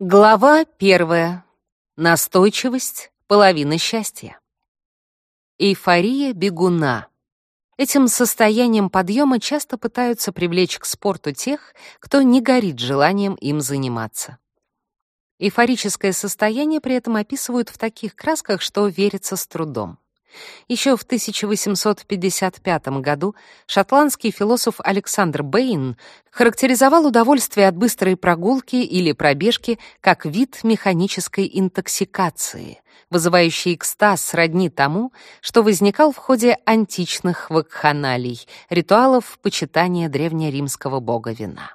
Глава первая. Настойчивость — половина счастья. Эйфория бегуна. Этим состоянием подъема часто пытаются привлечь к спорту тех, кто не горит желанием им заниматься. Эйфорическое состояние при этом описывают в таких красках, что верится с трудом. Еще в 1855 году шотландский философ Александр Бэйн характеризовал удовольствие от быстрой прогулки или пробежки как вид механической интоксикации, вызывающий экстаз сродни тому, что возникал в ходе античных вакханалий, ритуалов почитания древнеримского бога вина.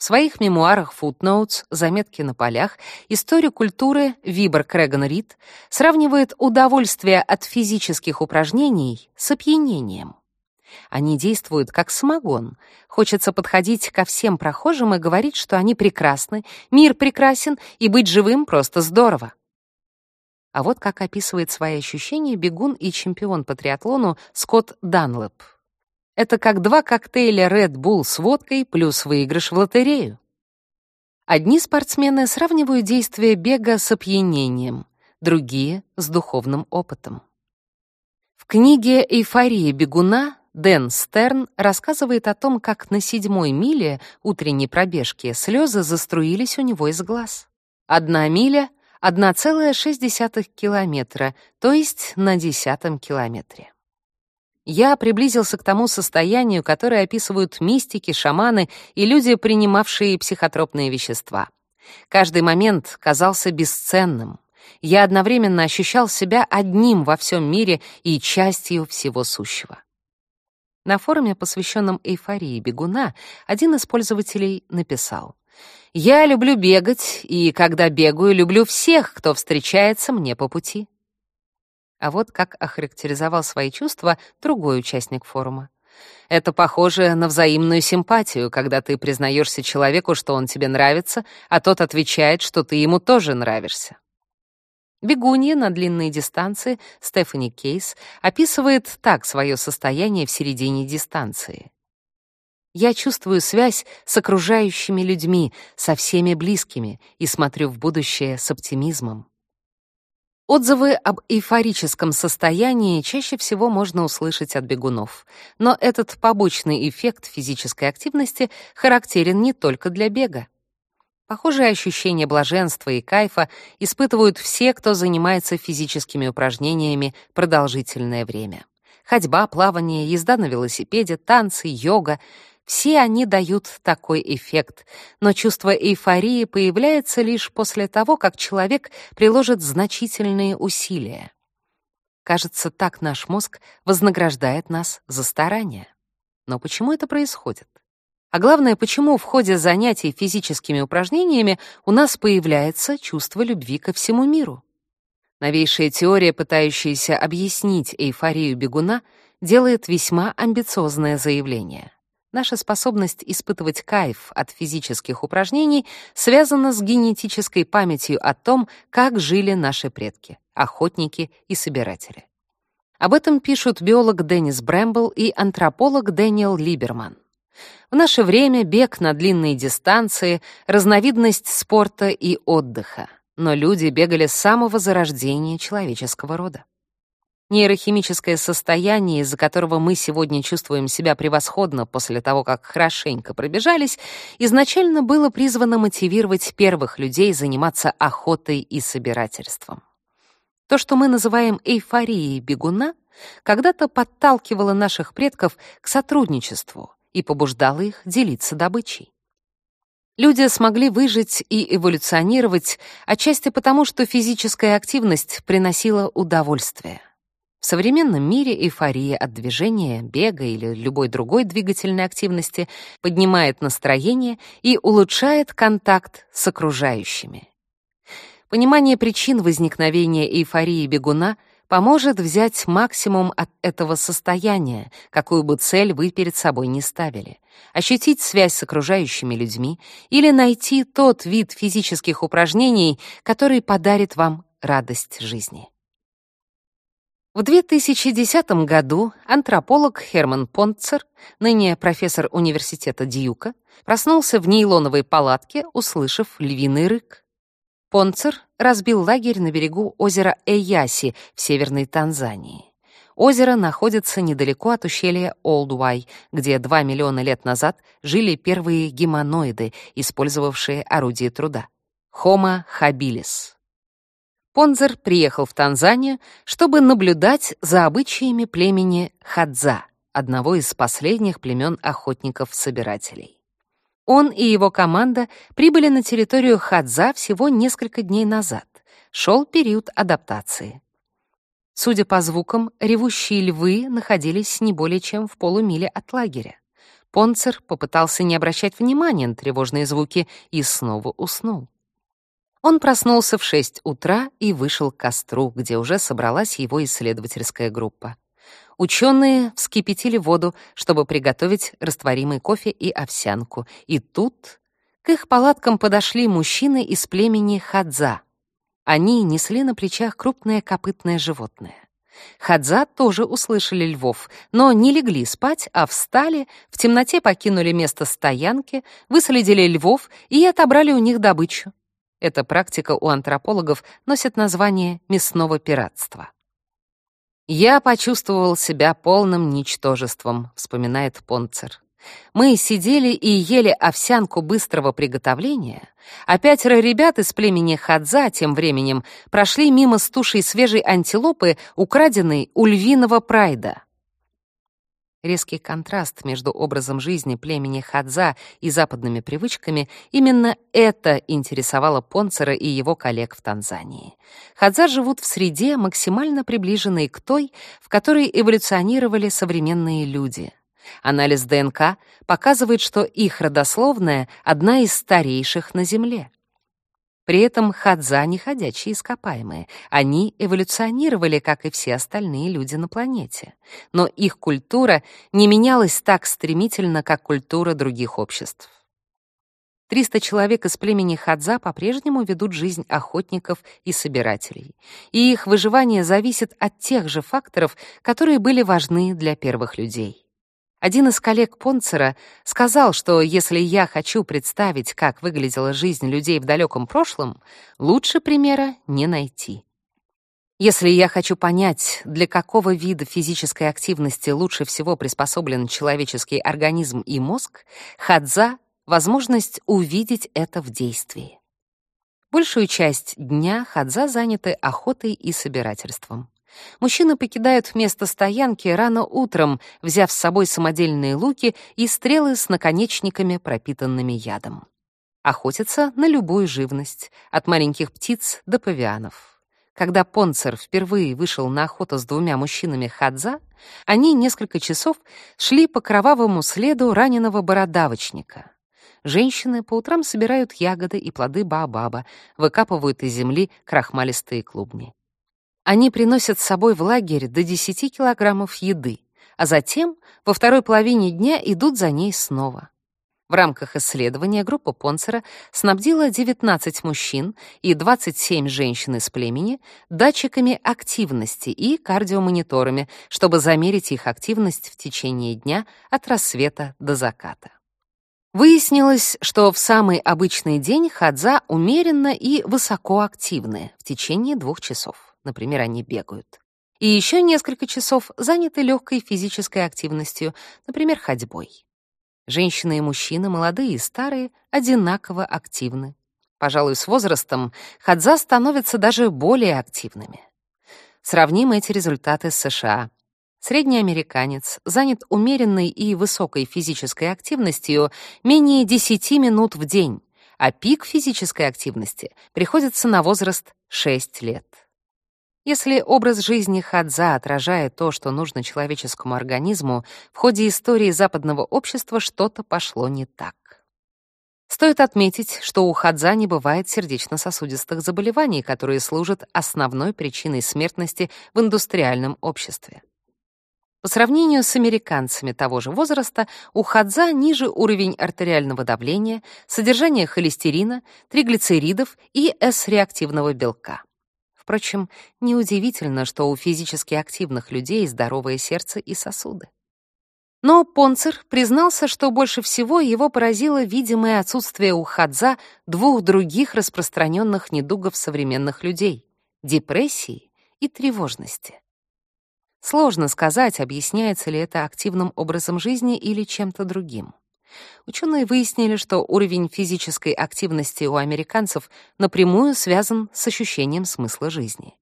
В своих мемуарах Footnotes, заметки на полях, историю культуры Вибор Крэган Рид сравнивает удовольствие от физических упражнений с опьянением. Они действуют как самогон. Хочется подходить ко всем прохожим и говорить, что они прекрасны, мир прекрасен, и быть живым просто здорово. А вот как описывает свои ощущения бегун и чемпион по триатлону Скотт Данлэп. Это как два коктейля Red Bull с водкой плюс выигрыш в лотерею. Одни спортсмены сравнивают действие бега с опьянением, другие — с духовным опытом. В книге «Эйфория бегуна» Дэн Стерн рассказывает о том, как на седьмой миле утренней пробежки слезы заструились у него из глаз. Одна миля — 1,6 километра, то есть на десятом километре. Я приблизился к тому состоянию, которое описывают мистики, шаманы и люди, принимавшие психотропные вещества. Каждый момент казался бесценным. Я одновременно ощущал себя одним во всем мире и частью всего сущего. На форуме, посвященном эйфории бегуна, один из пользователей написал «Я люблю бегать, и когда бегаю, люблю всех, кто встречается мне по пути». А вот как охарактеризовал свои чувства другой участник форума. Это похоже на взаимную симпатию, когда ты признаешься человеку, что он тебе нравится, а тот отвечает, что ты ему тоже нравишься. Бегунья на длинные дистанции Стефани Кейс описывает так свое состояние в середине дистанции. «Я чувствую связь с окружающими людьми, со всеми близкими, и смотрю в будущее с оптимизмом. Отзывы об эйфорическом состоянии чаще всего можно услышать от бегунов. Но этот побочный эффект физической активности характерен не только для бега. Похожие ощущения блаженства и кайфа испытывают все, кто занимается физическими упражнениями продолжительное время. Ходьба, плавание, езда на велосипеде, танцы, йога — все они дают такой эффект, но чувство эйфории появляется лишь после того, как человек приложит значительные усилия. Кажется, так наш мозг вознаграждает нас за старания. Но почему это происходит? А главное, почему в ходе занятий физическими упражнениями у нас появляется чувство любви ко всему миру? Новейшая теория, пытающаяся объяснить эйфорию бегуна, делает весьма амбициозное заявление — Наша способность испытывать кайф от физических упражнений связана с генетической памятью о том, как жили наши предки, охотники и собиратели. Об этом пишут биолог Деннис Брэмбл и антрополог Дэниел Либерман. В наше время бег на длинные дистанции — разновидность спорта и отдыха, но люди бегали с самого зарождения человеческого рода. Нейрохимическое состояние, из-за которого мы сегодня чувствуем себя превосходно после того, как хорошенько пробежались, изначально было призвано мотивировать первых людей заниматься охотой и собирательством. То, что мы называем эйфорией бегуна, когда-то подталкивало наших предков к сотрудничеству и побуждало их делиться добычей. Люди смогли выжить и эволюционировать отчасти потому, что физическая активность приносила удовольствие. В современном мире эйфория от движения, бега или любой другой двигательной активности поднимает настроение и улучшает контакт с окружающими. Понимание причин возникновения эйфории бегуна поможет взять максимум от этого состояния, какую бы цель вы перед собой не ставили, ощутить связь с окружающими людьми или найти тот вид физических упражнений, который подарит вам радость жизни. В 2010 году антрополог Херман Понцер, ныне профессор университета Дьюка, проснулся в нейлоновой палатке, услышав львиный рык. Понцер разбил лагерь на берегу озера Эяси в северной Танзании. Озеро находится недалеко от ущелья Олдуай, где 2 миллиона лет назад жили первые гемоноиды, использовавшие орудие труда — Homo habilis. Понзер приехал в Танзанию, чтобы наблюдать за обычаями племени Хадза, одного из последних племен охотников-собирателей. Он и его команда прибыли на территорию Хадза всего несколько дней назад. Шел период адаптации. Судя по звукам, ревущие львы находились не более чем в полумиле от лагеря. Понцер попытался не обращать внимания на тревожные звуки и снова уснул. Он проснулся в 6 утра и вышел к костру, где уже собралась его исследовательская группа. Ученые вскипятили воду, чтобы приготовить растворимый кофе и овсянку. И тут к их палаткам подошли мужчины из племени Хадза. Они несли на плечах крупное копытное животное. Хадза тоже услышали львов, но не легли спать, а встали, в темноте покинули место стоянки, выследили львов и отобрали у них добычу. Эта практика у антропологов носит название мясного пиратства. «Я почувствовал себя полным ничтожеством», — вспоминает Понцер. «Мы сидели и ели овсянку быстрого приготовления, а пятеро ребят из племени Хадза тем временем прошли мимо с тушей свежей антилопы, украденной у львиного прайда. Резкий контраст между образом жизни племени Хадза и западными привычками — именно это интересовало Понцера и его коллег в Танзании. Хадза живут в среде, максимально приближенной к той, в которой эволюционировали современные люди. Анализ ДНК показывает, что их родословная — одна из старейших на Земле. При этом хадза — не ходячие ископаемые. Они эволюционировали, как и все остальные люди на планете. Но их культура не менялась так стремительно, как культура других обществ. 300 человек из племени Хадза по-прежнему ведут жизнь охотников и собирателей. И их выживание зависит от тех же факторов, которые были важны для первых людей. Один из коллег Понцера сказал, что если я хочу представить, как выглядела жизнь людей в далеком прошлом, лучше примера не найти. Если я хочу понять, для какого вида физической активности лучше всего приспособлен человеческий организм и мозг, хадза — возможность увидеть это в действии. Большую часть дня хадза заняты охотой и собирательством. Мужчины покидают место стоянки рано утром, взяв с собой самодельные луки и стрелы с наконечниками, пропитанными ядом. Охотятся на любую живность, от маленьких птиц до павианов. Когда Понцер впервые вышел на охоту с двумя мужчинами Хадза, они несколько часов шли по кровавому следу раненого бородавочника. Женщины по утрам собирают ягоды и плоды баобаба, выкапывают из земли крахмалистые клубни. Они приносят с собой в лагерь до 10 килограммов еды, а затем во второй половине дня идут за ней снова. В рамках исследования группа Понцера снабдила 19 мужчин и 27 женщин из племени датчиками активности и кардиомониторами, чтобы замерить их активность в течение дня от рассвета до заката. Выяснилось, что в самый обычный день хадза умеренно и высокоактивны в течение двух часов например, они бегают. И еще несколько часов заняты легкой физической активностью, например, ходьбой. Женщины и мужчины, молодые и старые, одинаково активны. Пожалуй, с возрастом хадза становятся даже более активными. Сравним эти результаты с США. Средний американец занят умеренной и высокой физической активностью менее 10 минут в день, а пик физической активности приходится на возраст 6 лет. Если образ жизни Хадза отражает то, что нужно человеческому организму, в ходе истории западного общества что-то пошло не так. Стоит отметить, что у Хадза не бывает сердечно-сосудистых заболеваний, которые служат основной причиной смертности в индустриальном обществе. По сравнению с американцами того же возраста, у Хадза ниже уровень артериального давления, содержание холестерина, триглицеридов и С-реактивного белка Впрочем, неудивительно, что у физически активных людей здоровое сердце и сосуды. Но Понцер признался, что больше всего его поразило видимое отсутствие у Хадза двух других распространенных недугов современных людей — депрессии и тревожности. Сложно сказать, объясняется ли это активным образом жизни или чем-то другим. Ученые выяснили, что уровень физической активности у американцев напрямую связан с ощущением смысла жизни.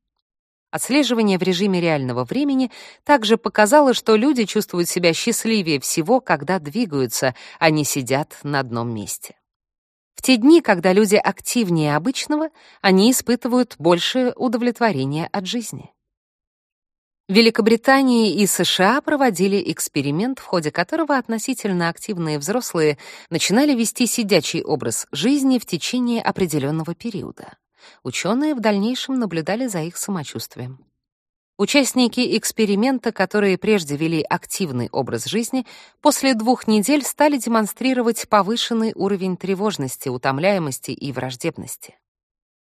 Отслеживание в режиме реального времени также показало, что люди чувствуют себя счастливее всего, когда двигаются, а не сидят на одном месте. В те дни, когда люди активнее обычного, они испытывают большее удовлетворение от жизни. Великобритании и США проводили эксперимент, в ходе которого относительно активные взрослые начинали вести сидячий образ жизни в течение определенного периода. Ученые в дальнейшем наблюдали за их самочувствием. Участники эксперимента, которые прежде вели активный образ жизни, после двух недель стали демонстрировать повышенный уровень тревожности, утомляемости и враждебности.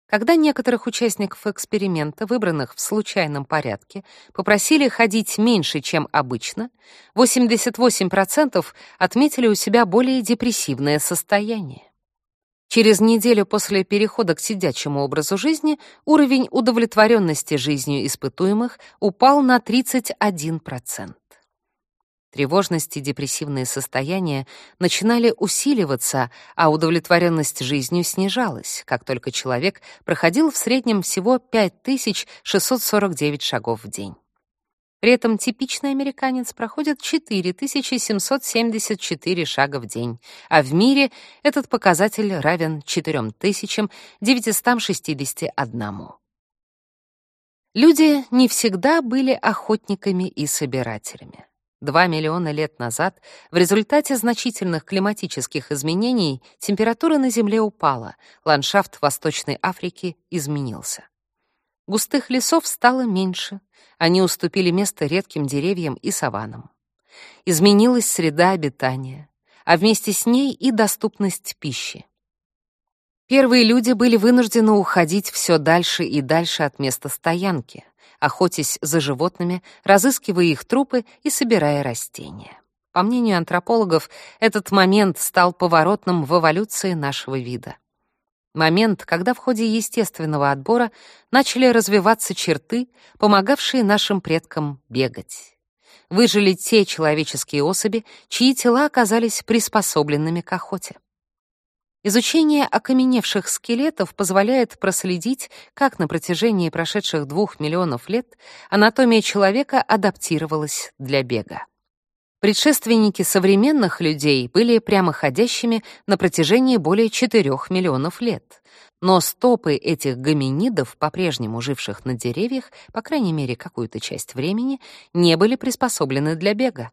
Когда некоторых участников эксперимента, выбранных в случайном порядке, попросили ходить меньше, чем обычно, 88% отметили у себя более депрессивное состояние. Через неделю после перехода к сидячему образу жизни уровень удовлетворенности жизнью испытуемых упал на 31%. Тревожность и депрессивные состояния начинали усиливаться, а удовлетворенность жизнью снижалась, как только человек проходил в среднем всего 5649 шагов в день. При этом типичный американец проходит 4774 шага в день, а в мире этот показатель равен 4961. Люди не всегда были охотниками и собирателями. Два миллиона лет назад в результате значительных климатических изменений температура на Земле упала, ландшафт Восточной Африки изменился. Густых лесов стало меньше, они уступили место редким деревьям и саваннам. Изменилась среда обитания, а вместе с ней и доступность пищи. Первые люди были вынуждены уходить все дальше и дальше от места стоянки, охотясь за животными, разыскивая их трупы и собирая растения. По мнению антропологов, этот момент стал поворотным в эволюции нашего вида. Момент, когда в ходе естественного отбора начали развиваться черты, помогавшие нашим предкам бегать. Выжили те человеческие особи, чьи тела оказались приспособленными к охоте. Изучение окаменевших скелетов позволяет проследить, как на протяжении прошедших двух миллионов лет анатомия человека адаптировалась для бега. Предшественники современных людей были прямоходящими на протяжении более 4 миллионов лет. Но стопы этих гоминидов, по-прежнему живших на деревьях, по крайней мере, какую-то часть времени, не были приспособлены для бега.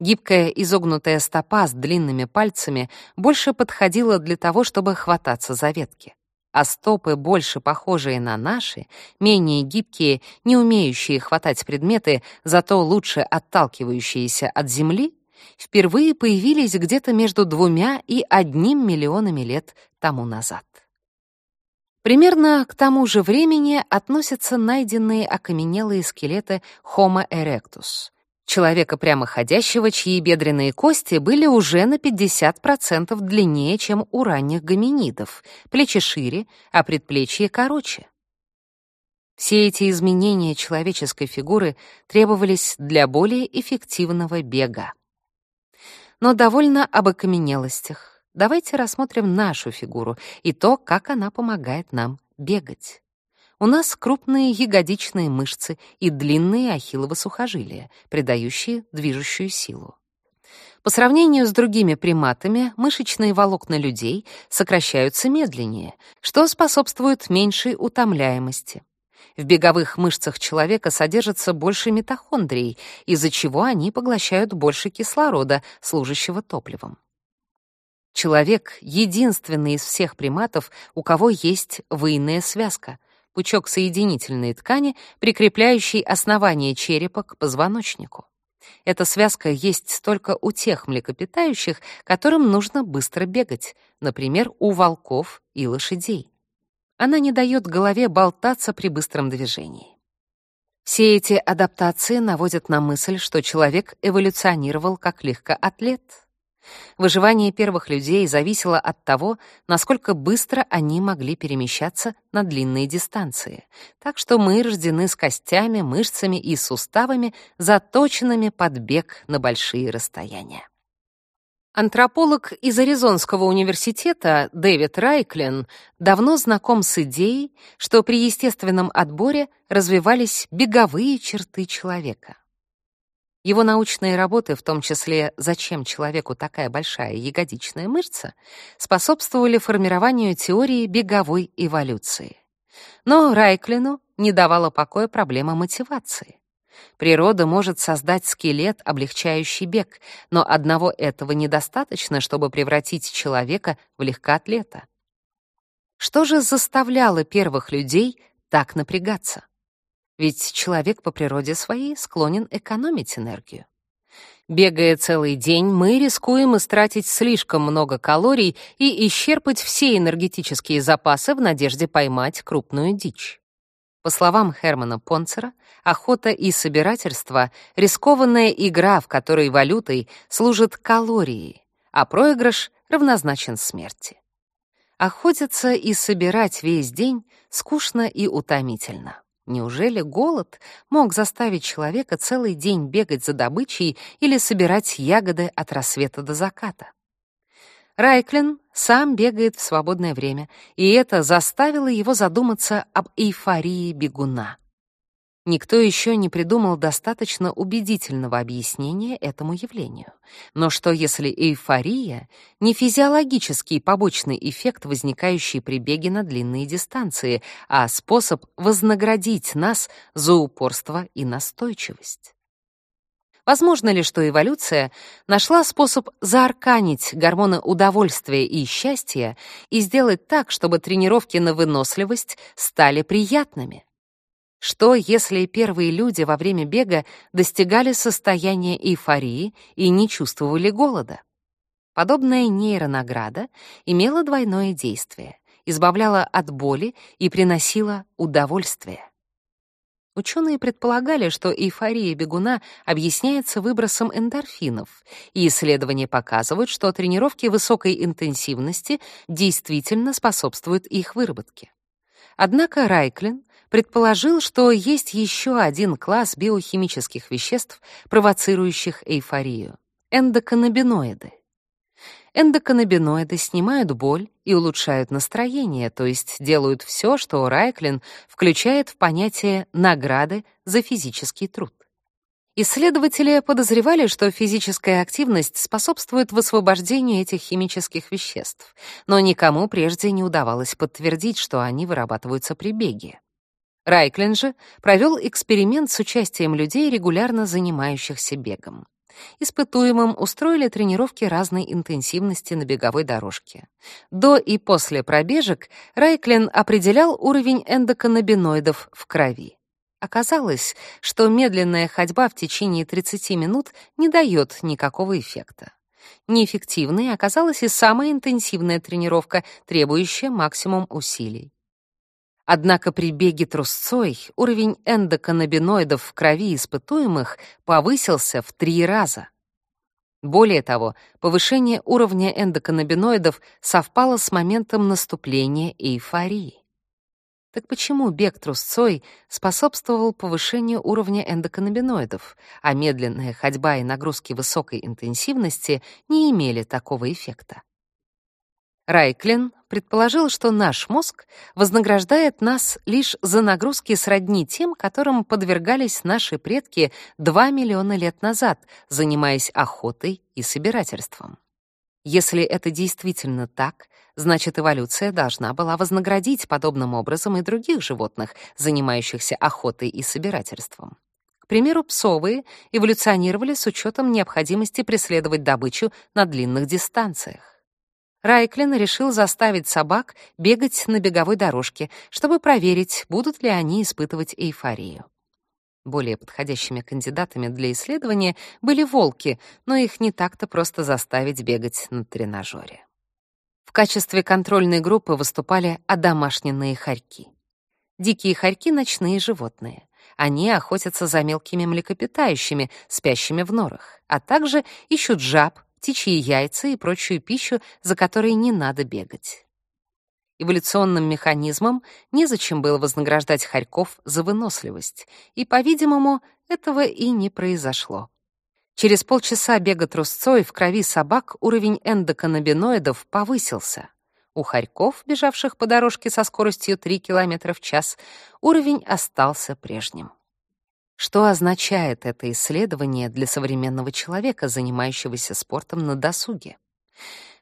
Гибкая изогнутая стопа с длинными пальцами больше подходила для того, чтобы хвататься за ветки а стопы, больше похожие на наши, менее гибкие, не умеющие хватать предметы, зато лучше отталкивающиеся от земли, впервые появились где-то между двумя и одним миллионами лет тому назад. Примерно к тому же времени относятся найденные окаменелые скелеты Homo erectus, человека прямоходящего, чьи бедренные кости были уже на 50% длиннее, чем у ранних гоминидов, плечи шире, а предплечье короче. Все эти изменения человеческой фигуры требовались для более эффективного бега. Но довольно об окаменелостях. Давайте рассмотрим нашу фигуру и то, как она помогает нам бегать. У нас крупные ягодичные мышцы и длинные ахиллово сухожилия, придающие движущую силу. По сравнению с другими приматами, мышечные волокна людей сокращаются медленнее, что способствует меньшей утомляемости. В беговых мышцах человека содержится больше митохондрий, из-за чего они поглощают больше кислорода, служащего топливом. Человек — единственный из всех приматов, у кого есть выйная связка — пучок соединительной ткани, прикрепляющий основание черепа к позвоночнику. Эта связка есть только у тех млекопитающих, которым нужно быстро бегать, например, у волков и лошадей. она не дает голове болтаться при быстром движении. Все эти адаптации наводят на мысль, что человек эволюционировал как легкоатлет. Выживание первых людей зависело от того, насколько быстро они могли перемещаться на длинные дистанции. Так что мы рождены с костями, мышцами и суставами, заточенными под бег на большие расстояния. Антрополог из Аризонского университета Дэвид Райклин давно знаком с идеей, что при естественном отборе развивались беговые черты человека. Его научные работы, в том числе «Зачем человеку такая большая ягодичная мышца», способствовали формированию теории беговой эволюции. Но Райклину не давала покоя проблема мотивации. Природа может создать скелет, облегчающий бег, но одного этого недостаточно, чтобы превратить человека в легкоатлета. Что же заставляло первых людей так напрягаться? Ведь человек по природе своей склонен экономить энергию. Бегая целый день, мы рискуем истратить слишком много калорий и исчерпать все энергетические запасы в надежде поймать крупную дичь. По словам Хермана Понцера, охота и собирательство — рискованная игра, в которой валютой служат калории, а проигрыш равнозначен смерти. Охотиться и собирать весь день скучно и утомительно. Неужели голод мог заставить человека целый день бегать за добычей или собирать ягоды от рассвета до заката? Райклин сам бегает в свободное время, и это заставило его задуматься об эйфории бегуна. Никто еще не придумал достаточно убедительного объяснения этому явлению. Но что если эйфория — не физиологический побочный эффект, возникающий при беге на длинные дистанции, а способ вознаградить нас за упорство и настойчивость? Возможно ли, что эволюция нашла способ заарканить гормоны удовольствия и счастья и сделать так, чтобы тренировки на выносливость стали приятными? Что, если первые люди во время бега достигали состояния эйфории и не чувствовали голода? Подобная нейронаграда имела двойное действие, избавляла от боли и приносила удовольствие. Ученые предполагали, что эйфория бегуна объясняется выбросом эндорфинов, и исследования показывают, что тренировки высокой интенсивности действительно способствуют их выработке. Однако Райклин предположил, что есть еще один класс биохимических веществ, провоцирующих эйфорию — эндоканнабиноиды. Эндоканнабиноиды снимают боль и улучшают настроение, то есть делают все, что Райклин включает в понятие награды за физический труд. Исследователи подозревали, что физическая активность способствует высвобождению этих химических веществ, но никому прежде не удавалось подтвердить, что они вырабатываются при беге. Райклин же провел эксперимент с участием людей, регулярно занимающихся бегом. Испытуемым устроили тренировки разной интенсивности на беговой дорожке. До и после пробежек Райклин определял уровень эндоканнабиноидов в крови. Оказалось, что медленная ходьба в течение 30 минут не дает никакого эффекта. Неэффективной оказалась и самая интенсивная тренировка, требующая максимум усилий. Однако при беге трусцой уровень эндоканнабиноидов в крови испытуемых повысился в три раза. Более того, повышение уровня эндоканнабиноидов совпало с моментом наступления эйфории. Так почему бег трусцой способствовал повышению уровня эндоканнабиноидов, а медленная ходьба и нагрузки высокой интенсивности не имели такого эффекта? Райклин предположил, что наш мозг вознаграждает нас лишь за нагрузки сродни тем, которым подвергались наши предки 2 миллиона лет назад, занимаясь охотой и собирательством. Если это действительно так, значит, эволюция должна была вознаградить подобным образом и других животных, занимающихся охотой и собирательством. К примеру, псовые эволюционировали с учетом необходимости преследовать добычу на длинных дистанциях. Райклин решил заставить собак бегать на беговой дорожке, чтобы проверить, будут ли они испытывать эйфорию. Более подходящими кандидатами для исследования были волки, но их не так-то просто заставить бегать на тренажере. В качестве контрольной группы выступали одомашненные хорьки. Дикие хорьки — ночные животные. Они охотятся за мелкими млекопитающими, спящими в норах, а также ищут жаб, птичьи яйца и прочую пищу, за которой не надо бегать. Эволюционным механизмом незачем было вознаграждать хорьков за выносливость, и, по-видимому, этого и не произошло. Через полчаса бега трусцой в крови собак уровень эндоканнабиноидов повысился. У хорьков, бежавших по дорожке со скоростью 3 км в час, уровень остался прежним. Что означает это исследование для современного человека, занимающегося спортом на досуге?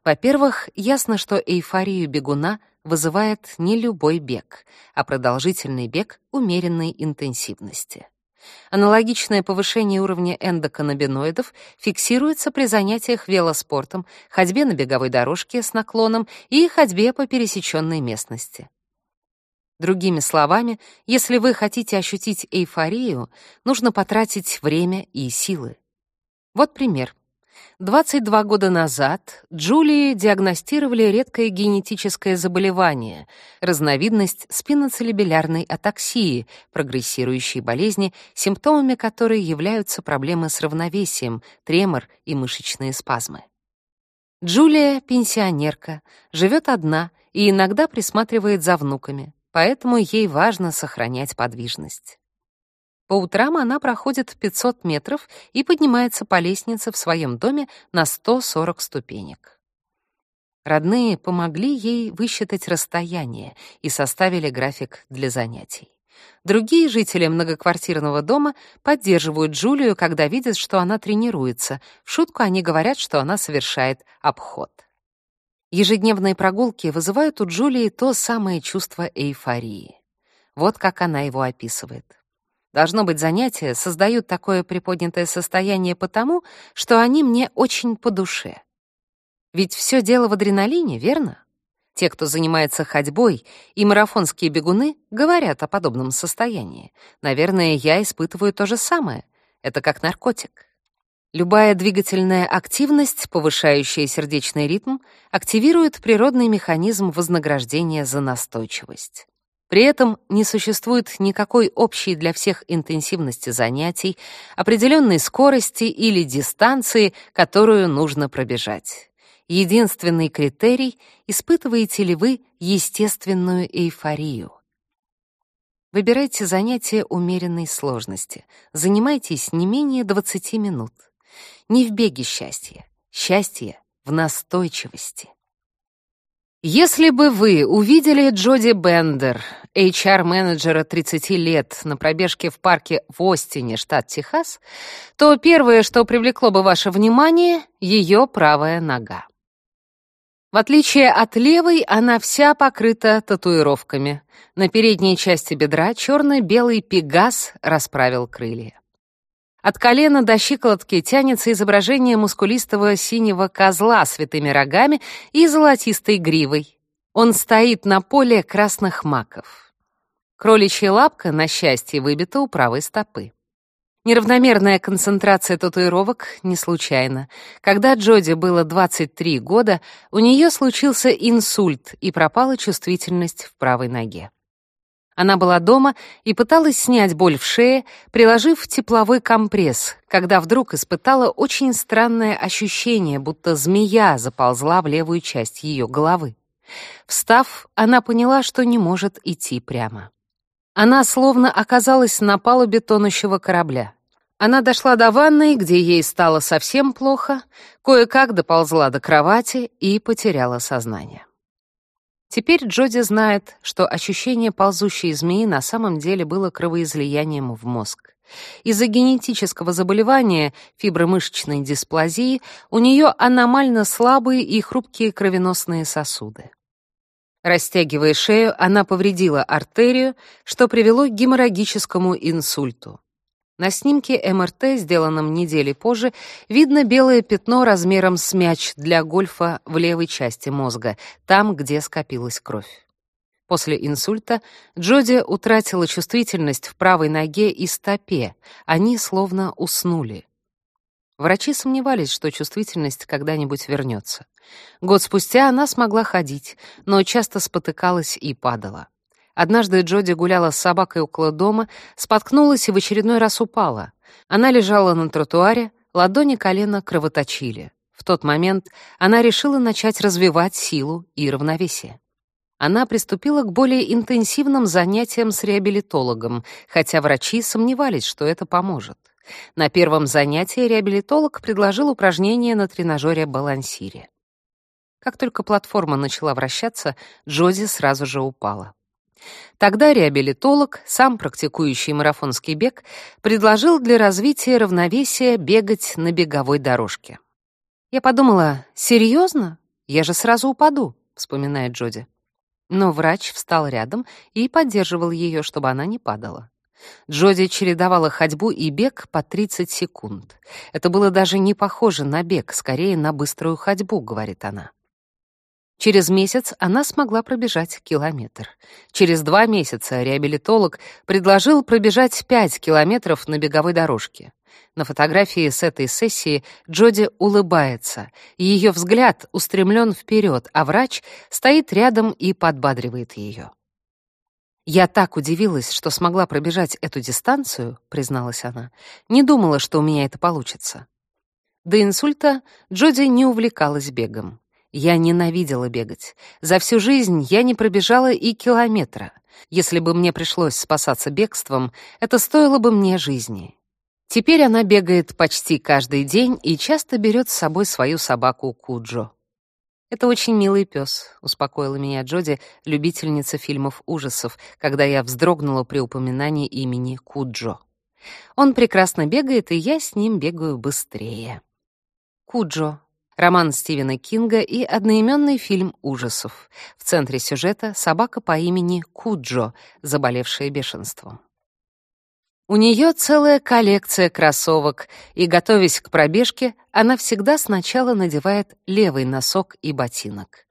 Во-первых, ясно, что эйфорию бегуна вызывает не любой бег, а продолжительный бег умеренной интенсивности. Аналогичное повышение уровня эндоканнабиноидов фиксируется при занятиях велоспортом, ходьбе на беговой дорожке с наклоном и ходьбе по пересеченной местности. Другими словами, если вы хотите ощутить эйфорию, нужно потратить время и силы. Вот пример. 22 года назад Джулии диагностировали редкое генетическое заболевание, разновидность спиноцелебелярной атаксии, прогрессирующей болезни, симптомами которой являются проблемы с равновесием, тремор и мышечные спазмы. Джулия — пенсионерка, живет одна и иногда присматривает за внуками, поэтому ей важно сохранять подвижность. По утрам она проходит 500 метров и поднимается по лестнице в своем доме на 140 ступенек. Родные помогли ей высчитать расстояние и составили график для занятий. Другие жители многоквартирного дома поддерживают Джулию, когда видят, что она тренируется. В шутку они говорят, что она совершает обход. Ежедневные прогулки вызывают у Джулии то самое чувство эйфории. Вот как она его описывает. Должно быть, занятия создают такое приподнятое состояние потому, что они мне очень по душе. Ведь все дело в адреналине, верно? Те, кто занимается ходьбой, и марафонские бегуны говорят о подобном состоянии. Наверное, я испытываю то же самое. Это как наркотик. Любая двигательная активность, повышающая сердечный ритм, активирует природный механизм вознаграждения за настойчивость. При этом не существует никакой общей для всех интенсивности занятий, определенной скорости или дистанции, которую нужно пробежать. Единственный критерий — испытываете ли вы естественную эйфорию. Выбирайте занятия умеренной сложности. Занимайтесь не менее 20 минут. Не в беге счастья. Счастье в настойчивости. Если бы вы увидели Джоди Бендер, HR-менеджера 30 лет, на пробежке в парке в Остине, штат Техас, то первое, что привлекло бы ваше внимание — ее правая нога. В отличие от левой, она вся покрыта татуировками. На передней части бедра черно-белый пегас расправил крылья. От колена до щиколотки тянется изображение мускулистого синего козла с витыми рогами и золотистой гривой. Он стоит на поле красных маков. Кроличья лапка, на счастье, выбита у правой стопы. Неравномерная концентрация татуировок не случайна. Когда Джоди было 23 года, у нее случился инсульт и пропала чувствительность в правой ноге. Она была дома и пыталась снять боль в шее, приложив тепловой компресс, когда вдруг испытала очень странное ощущение, будто змея заползла в левую часть ее головы. Встав, она поняла, что не может идти прямо. Она словно оказалась на палубе тонущего корабля. Она дошла до ванной, где ей стало совсем плохо, кое-как доползла до кровати и потеряла сознание. Теперь Джоди знает, что ощущение ползущей змеи на самом деле было кровоизлиянием в мозг. Из-за генетического заболевания, фибромышечной дисплазии, у нее аномально слабые и хрупкие кровеносные сосуды. Растягивая шею, она повредила артерию, что привело к геморрагическому инсульту. На снимке МРТ, сделанном недели позже, видно белое пятно размером с мяч для гольфа в левой части мозга, там, где скопилась кровь. После инсульта Джоди утратила чувствительность в правой ноге и стопе, они словно уснули. Врачи сомневались, что чувствительность когда-нибудь вернется. Год спустя она смогла ходить, но часто спотыкалась и падала. Однажды Джоди гуляла с собакой около дома, споткнулась и в очередной раз упала. Она лежала на тротуаре, ладони колена кровоточили. В тот момент она решила начать развивать силу и равновесие. Она приступила к более интенсивным занятиям с реабилитологом, хотя врачи сомневались, что это поможет. На первом занятии реабилитолог предложил упражнение на тренажере-балансире. Как только платформа начала вращаться, Джоди сразу же упала. Тогда реабилитолог, сам практикующий марафонский бег, предложил для развития равновесия бегать на беговой дорожке. Я подумала, серьезно? Я же сразу упаду, вспоминает Джоди. Но врач встал рядом и поддерживал ее, чтобы она не падала. Джоди чередовала ходьбу и бег по 30 секунд. Это было даже не похоже на бег, скорее на быструю ходьбу, говорит она. Через месяц она смогла пробежать километр. Через два месяца реабилитолог предложил пробежать 5 километров на беговой дорожке. На фотографии с этой сессии Джоди улыбается, и ее взгляд устремлен вперед, а врач стоит рядом и подбадривает ее. «Я так удивилась, что смогла пробежать эту дистанцию», — призналась она. «Не думала, что у меня это получится». До инсульта Джоди не увлекалась бегом. Я ненавидела бегать. За всю жизнь я не пробежала и километра. Если бы мне пришлось спасаться бегством, это стоило бы мне жизни. Теперь она бегает почти каждый день и часто берет с собой свою собаку Куджо. «Это очень милый пес», — успокоила меня Джоди, любительница фильмов ужасов, когда я вздрогнула при упоминании имени Куджо. «Он прекрасно бегает, и я с ним бегаю быстрее». Куджо роман Стивена Кинга и одноименный фильм ужасов. В центре сюжета собака по имени Куджо, заболевшая бешенством. У нее целая коллекция кроссовок, и, готовясь к пробежке, она всегда сначала надевает левый носок и ботинок.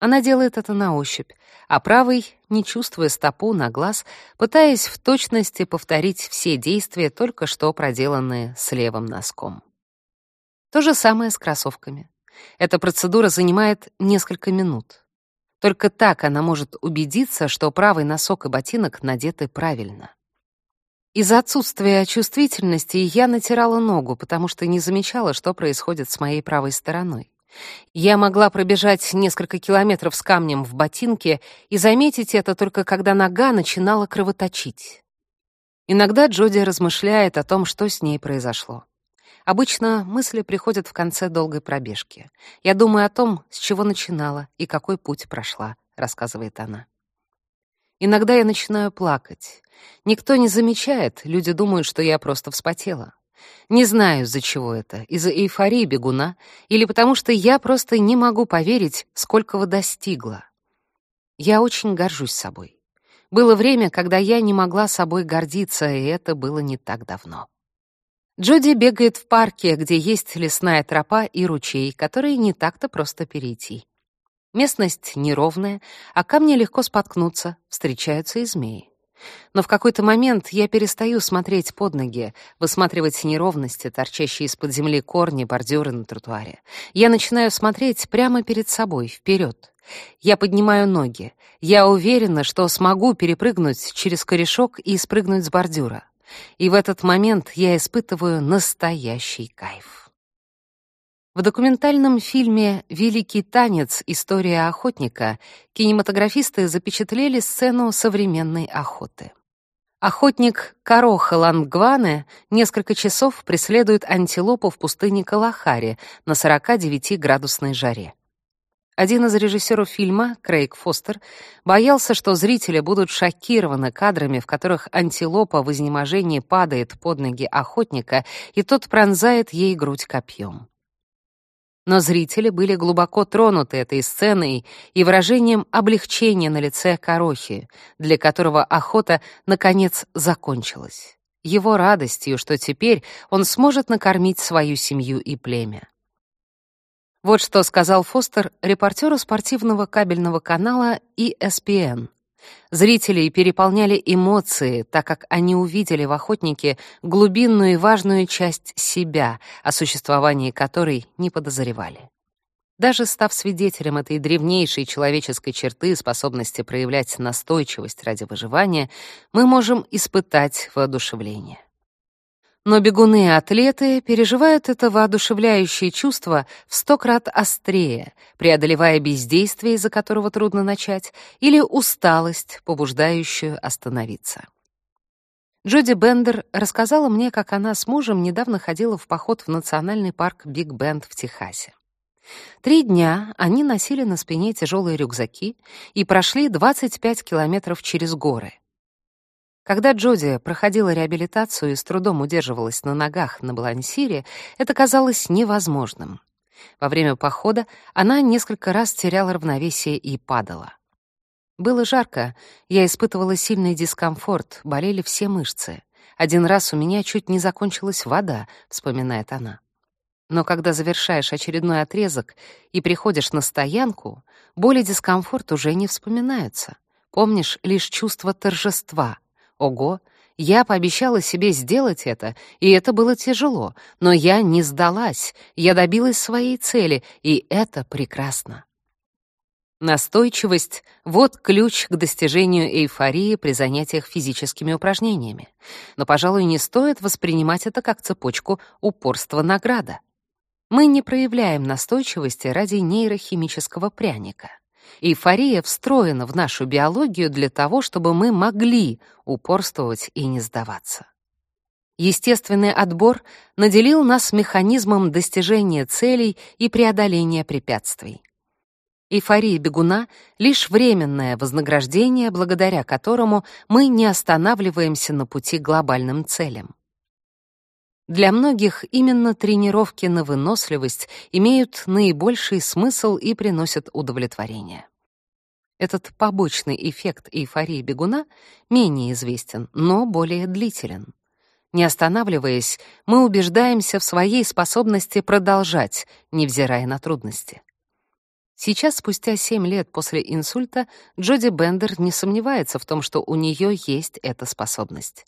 Она делает это на ощупь, а правый, не чувствуя стопу на глаз, пытаясь в точности повторить все действия, только что проделанные с левым носком. То же самое с кроссовками. Эта процедура занимает несколько минут. Только так она может убедиться, что правый носок и ботинок надеты правильно. Из-за отсутствия чувствительности я натирала ногу, потому что не замечала, что происходит с моей правой стороной. Я могла пробежать несколько километров с камнем в ботинке и заметить это только когда нога начинала кровоточить. Иногда Джоди размышляет о том, что с ней произошло. Обычно мысли приходят в конце долгой пробежки. Я думаю о том, с чего начинала и какой путь прошла, рассказывает она. Иногда я начинаю плакать. Никто не замечает, люди думают, что я просто вспотела. Не знаю, из-за чего это, из-за эйфории бегуна или потому что я просто не могу поверить, сколького достигла. Я очень горжусь собой. Было время, когда я не могла собой гордиться, и это было не так давно. Джоди бегает в парке, где есть лесная тропа и ручей, которые не так-то просто перейти. Местность неровная, а камни легко споткнуться, встречаются и змеи. Но в какой-то момент я перестаю смотреть под ноги, высматривать неровности, торчащие из-под земли корни, бордюры на тротуаре. Я начинаю смотреть прямо перед собой, вперед. Я поднимаю ноги. Я уверена, что смогу перепрыгнуть через корешок и спрыгнуть с бордюра. И в этот момент я испытываю настоящий кайф. В документальном фильме «Великий танец. История охотника» кинематографисты запечатлели сцену современной охоты. Охотник Кароха Лангване несколько часов преследует антилопу в пустыне Калахари на 49-градусной жаре. Один из режиссеров фильма, Крейг Фостер, боялся, что зрители будут шокированы кадрами, в которых антилопа в изнеможении падает под ноги охотника, и тот пронзает ей грудь копьем. Но зрители были глубоко тронуты этой сценой и выражением облегчения на лице Корохи, для которого охота, наконец, закончилась. Его радостью, что теперь он сможет накормить свою семью и племя. Вот что сказал Фостер репортеру спортивного кабельного канала ESPN. Зрителей переполняли эмоции, так как они увидели в охотнике глубинную и важную часть себя, о существовании которой не подозревали. Даже став свидетелем этой древнейшей человеческой черты, способности проявлять настойчивость ради выживания, мы можем испытать воодушевление. Но бегуны-атлеты переживают это воодушевляющее чувство в сто крат острее, преодолевая бездействие, из-за которого трудно начать, или усталость, побуждающую остановиться. Джоди Бендер рассказала мне, как она с мужем недавно ходила в поход в национальный парк Биг Бенд в Техасе. Три дня они носили на спине тяжелые рюкзаки и прошли 25 километров через горы — когда Джоди проходила реабилитацию и с трудом удерживалась на ногах на балансире, это казалось невозможным. Во время похода она несколько раз теряла равновесие и падала. Было жарко, я испытывала сильный дискомфорт, болели все мышцы. Один раз у меня чуть не закончилась вода, вспоминает она. Но когда завершаешь очередной отрезок и приходишь на стоянку, боль и дискомфорт уже не вспоминаются. Помнишь лишь чувство торжества — Ого, я пообещала себе сделать это, и это было тяжело, но я не сдалась, я добилась своей цели, и это прекрасно. Настойчивость — вот ключ к достижению эйфории при занятиях физическими упражнениями. Но, пожалуй, не стоит воспринимать это как цепочку упорства-награда. Мы не проявляем настойчивости ради нейрохимического пряника. Эйфория встроена в нашу биологию для того, чтобы мы могли упорствовать и не сдаваться. Естественный отбор наделил нас механизмом достижения целей и преодоления препятствий. Эйфория бегуна — лишь временное вознаграждение, благодаря которому мы не останавливаемся на пути к глобальным целям. Для многих именно тренировки на выносливость имеют наибольший смысл и приносят удовлетворение. Этот побочный эффект эйфории бегуна менее известен, но более длителен. Не останавливаясь, мы убеждаемся в своей способности продолжать, невзирая на трудности. Сейчас, спустя 7 лет после инсульта, Джоди Бендер не сомневается в том, что у нее есть эта способность.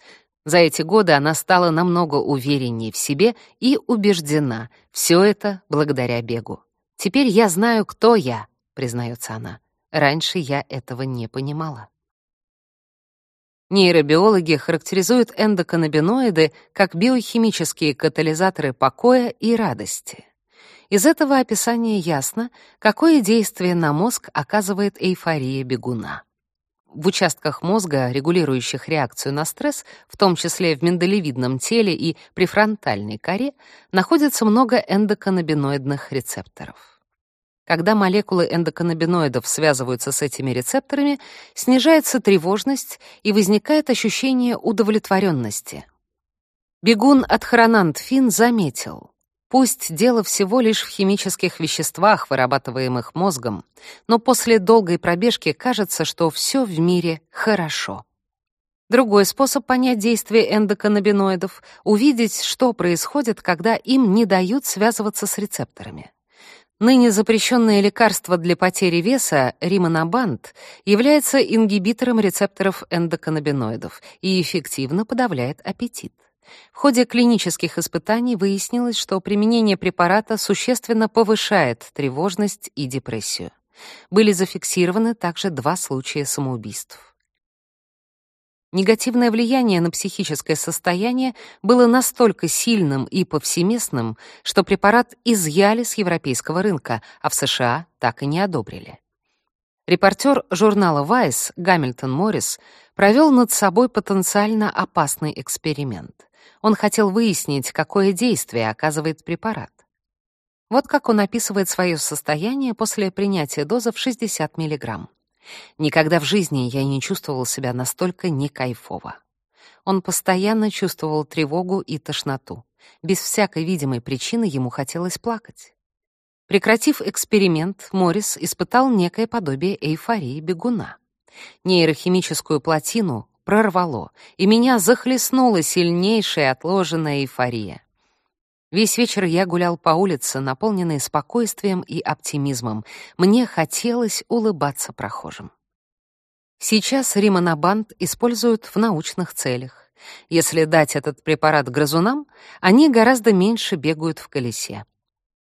За эти годы она стала намного увереннее в себе и убеждена. Все это благодаря бегу. «Теперь я знаю, кто я», — признается она. «Раньше я этого не понимала». Нейробиологи характеризуют эндоканнабиноиды как биохимические катализаторы покоя и радости. Из этого описания ясно, какое действие на мозг оказывает эйфория бегуна. В участках мозга, регулирующих реакцию на стресс, в том числе в миндалевидном теле и префронтальной коре, находится много эндоканнабиноидных рецепторов. Когда молекулы эндоканнабиноидов связываются с этими рецепторами, снижается тревожность и возникает ощущение удовлетворенности. Бегун от Хронант-Фин заметил, Пусть дело всего лишь в химических веществах, вырабатываемых мозгом, но после долгой пробежки кажется, что все в мире хорошо. Другой способ понять действие эндоканнабиноидов — увидеть, что происходит, когда им не дают связываться с рецепторами. Ныне запрещенное лекарство для потери веса, римонабант, является ингибитором рецепторов эндоканнабиноидов и эффективно подавляет аппетит. В ходе клинических испытаний выяснилось, что применение препарата существенно повышает тревожность и депрессию. Были зафиксированы также два случая самоубийств. Негативное влияние на психическое состояние было настолько сильным и повсеместным, что препарат изъяли с европейского рынка, а в США так и не одобрили. Репортер журнала Vice Гамильтон Моррис провел над собой потенциально опасный эксперимент. Он хотел выяснить, какое действие оказывает препарат. Вот как он описывает свое состояние после принятия дозы в 60 мг. Никогда в жизни я не чувствовал себя настолько не кайфово. Он постоянно чувствовал тревогу и тошноту. Без всякой видимой причины ему хотелось плакать. Прекратив эксперимент, Моррис испытал некое подобие эйфории бегуна. Нейрохимическую плотину прорвало, и меня захлестнула сильнейшая отложенная эйфория. Весь вечер я гулял по улице, наполненный спокойствием и оптимизмом. Мне хотелось улыбаться прохожим. Сейчас римонабант используют в научных целях. Если дать этот препарат грызунам, они гораздо меньше бегают в колесе.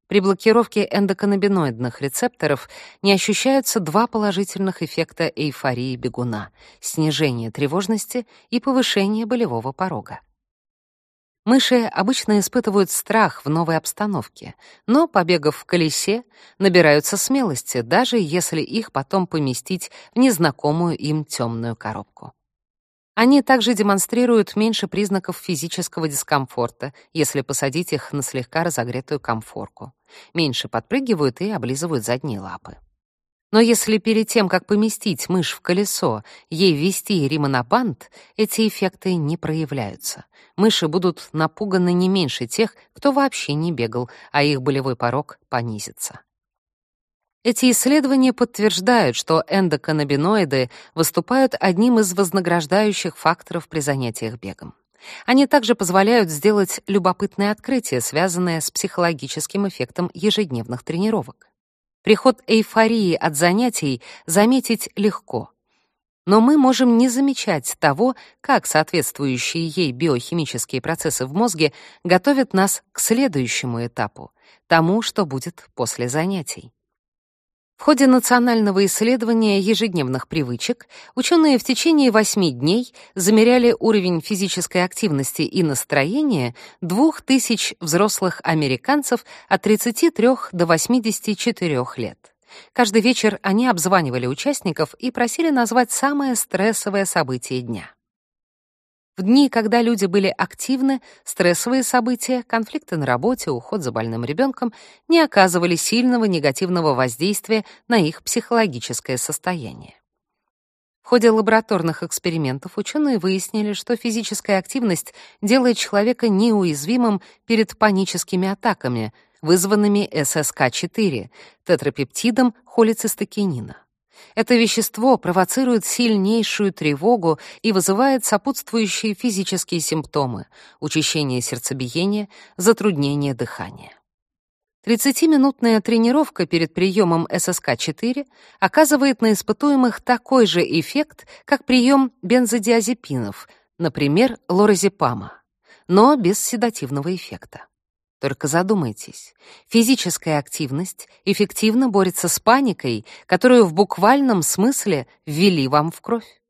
При блокировке эндоканнабиноидных рецепторов не ощущаются два положительных эффекта эйфории бегуна — снижение тревожности и повышение болевого порога. Мыши обычно испытывают страх в новой обстановке, но, побегав в колесе, набираются смелости, даже если их потом поместить в незнакомую им темную коробку. Они также демонстрируют меньше признаков физического дискомфорта, если посадить их на слегка разогретую комфорку. Меньше подпрыгивают и облизывают задние лапы. Но если перед тем, как поместить мышь в колесо, ей ввести римонабант, эти эффекты не проявляются. Мыши будут напуганы не меньше тех, кто вообще не бегал, а их болевой порог понизится. Эти исследования подтверждают, что эндоканнабиноиды выступают одним из вознаграждающих факторов при занятиях бегом. Они также позволяют сделать любопытное открытие, связанное с психологическим эффектом ежедневных тренировок. Приход эйфории от занятий заметить легко. Но мы можем не замечать того, как соответствующие ей биохимические процессы в мозге готовят нас к следующему этапу, тому, что будет после занятий. В ходе национального исследования ежедневных привычек ученые в течение восьми дней замеряли уровень физической активности и настроения двух тысяч взрослых американцев от 33 до 84 лет. Каждый вечер они обзванивали участников и просили назвать самое стрессовое событие дня. В дни, когда люди были активны, стрессовые события, конфликты на работе, уход за больным ребенком не оказывали сильного негативного воздействия на их психологическое состояние. В ходе лабораторных экспериментов ученые выяснили, что физическая активность делает человека неуязвимым перед паническими атаками, вызванными ССК-4, тетрапептидом холецистокинина. Это вещество провоцирует сильнейшую тревогу и вызывает сопутствующие физические симптомы — учащение сердцебиения, затруднение дыхания. 30-минутная тренировка перед приемом ССК-4 оказывает на испытуемых такой же эффект, как прием бензодиазепинов, например, лоразепама, но без седативного эффекта. Только задумайтесь, физическая активность эффективно борется с паникой, которую в буквальном смысле ввели вам в кровь.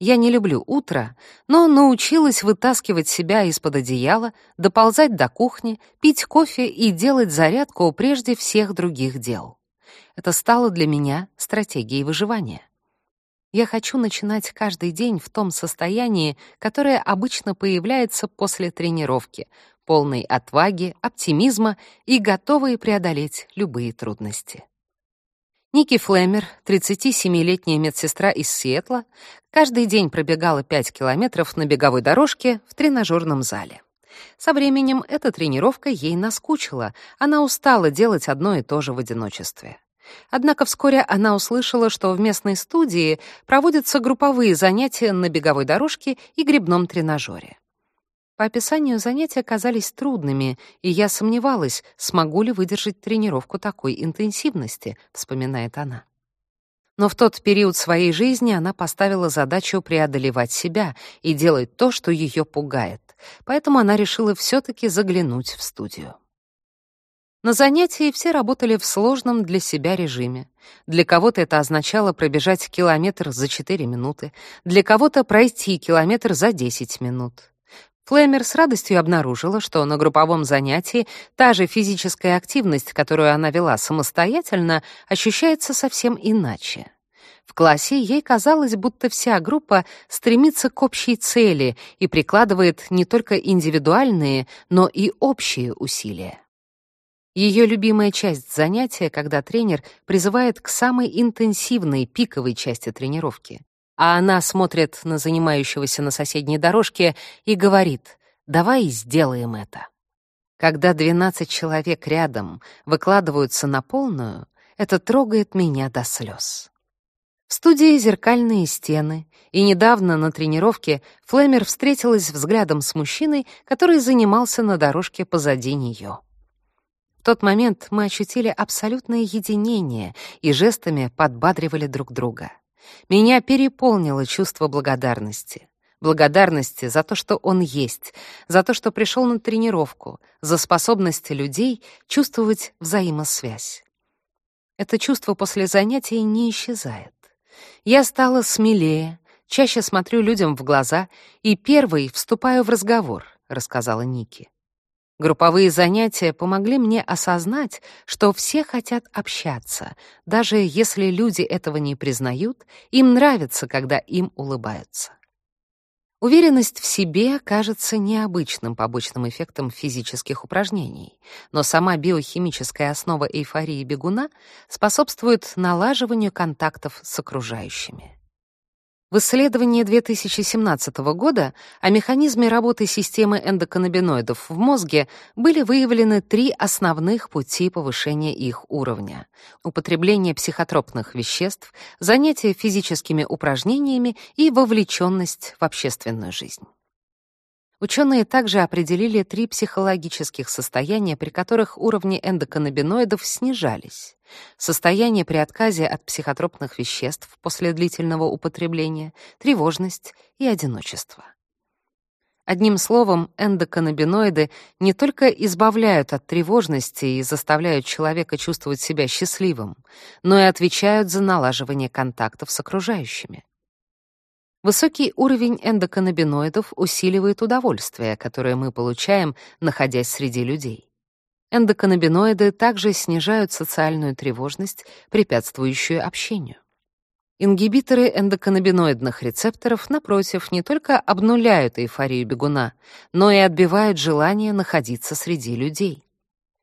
Я не люблю утро, но научилась вытаскивать себя из-под одеяла, доползать до кухни, пить кофе и делать зарядку прежде всех других дел. Это стало для меня стратегией выживания. Я хочу начинать каждый день в том состоянии, которое обычно появляется после тренировки, полной отваги, оптимизма и готовые преодолеть любые трудности. Ники Флемер, 37-летняя медсестра из Сиэтла, каждый день пробегала 5 километров на беговой дорожке в тренажерном зале. Со временем эта тренировка ей наскучила, она устала делать одно и то же в одиночестве. Однако вскоре она услышала, что в местной студии проводятся групповые занятия на беговой дорожке и грибном тренажере. По описанию занятия казались трудными, и я сомневалась, смогу ли выдержать тренировку такой интенсивности, вспоминает она. Но в тот период своей жизни она поставила задачу преодолевать себя и делать то, что ее пугает. Поэтому она решила все таки заглянуть в студию. На занятии все работали в сложном для себя режиме. Для кого-то это означало пробежать километр за 4 минуты, для кого-то пройти километр за 10 минут. Флемер с радостью обнаружила, что на групповом занятии та же физическая активность, которую она вела самостоятельно, ощущается совсем иначе. В классе ей казалось, будто вся группа стремится к общей цели и прикладывает не только индивидуальные, но и общие усилия. Ее любимая часть занятия, когда тренер призывает к самой интенсивной, пиковой части тренировки а она смотрит на занимающегося на соседней дорожке и говорит «давай сделаем это». Когда 12 человек рядом выкладываются на полную, это трогает меня до слез. В студии зеркальные стены, и недавно на тренировке Флемер встретилась взглядом с мужчиной, который занимался на дорожке позади нее. В тот момент мы ощутили абсолютное единение и жестами подбадривали друг друга — Меня переполнило чувство благодарности. Благодарности за то, что он есть, за то, что пришел на тренировку, за способность людей чувствовать взаимосвязь. Это чувство после занятий не исчезает. Я стала смелее, чаще смотрю людям в глаза и первой вступаю в разговор, рассказала Ники. Групповые занятия помогли мне осознать, что все хотят общаться, даже если люди этого не признают, им нравится, когда им улыбаются. Уверенность в себе кажется необычным побочным эффектом физических упражнений, но сама биохимическая основа эйфории бегуна способствует налаживанию контактов с окружающими. В исследовании 2017 года о механизме работы системы эндоканнабиноидов в мозге были выявлены три основных пути повышения их уровня: употребление психотропных веществ, занятие физическими упражнениями и вовлеченность в общественную жизнь. Ученые также определили три психологических состояния, при которых уровни эндоканнабиноидов снижались. Состояние при отказе от психотропных веществ после длительного употребления, тревожность и одиночество. Одним словом, эндоканнабиноиды не только избавляют от тревожности и заставляют человека чувствовать себя счастливым, но и отвечают за налаживание контактов с окружающими. Высокий уровень эндоканнабиноидов усиливает удовольствие, которое мы получаем, находясь среди людей. Эндоканнабиноиды также снижают социальную тревожность, препятствующую общению. Ингибиторы эндоканнабиноидных рецепторов, напротив, не только обнуляют эйфорию бегуна, но и отбивают желание находиться среди людей.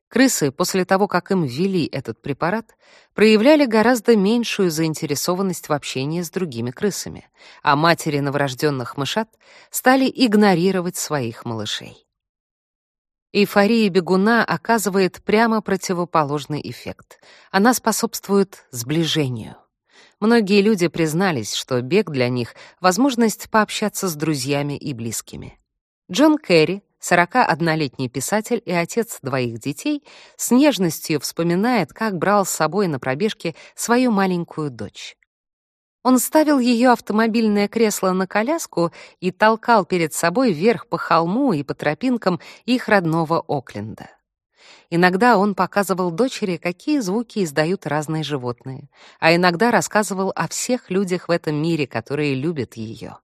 Крысы, после того, как им ввели этот препарат, проявляли гораздо меньшую заинтересованность в общении с другими крысами, а матери новорожденных мышат стали игнорировать своих малышей. Эйфория бегуна оказывает прямо противоположный эффект. Она способствует сближению. Многие люди признались, что бег для них — возможность пообщаться с друзьями и близкими. Джон Керри, 41-летний писатель и отец двоих детей с нежностью вспоминает, как брал с собой на пробежке свою маленькую дочь. Он ставил ее автомобильное кресло на коляску и толкал перед собой вверх по холму и по тропинкам их родного Окленда. Иногда он показывал дочери, какие звуки издают разные животные, а иногда рассказывал о всех людях в этом мире, которые любят ее.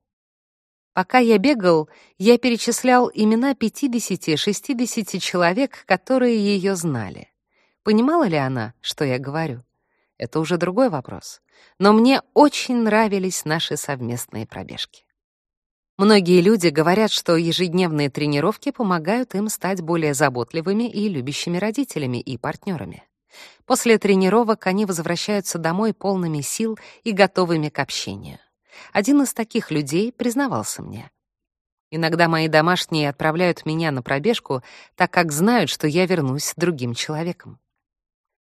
Пока я бегал, я перечислял имена 50-60 человек, которые ее знали. Понимала ли она, что я говорю? Это уже другой вопрос. Но мне очень нравились наши совместные пробежки. Многие люди говорят, что ежедневные тренировки помогают им стать более заботливыми и любящими родителями и партнерами. После тренировок они возвращаются домой полными сил и готовыми к общению. Один из таких людей признавался мне. Иногда мои домашние отправляют меня на пробежку, так как знают, что я вернусь другим человеком.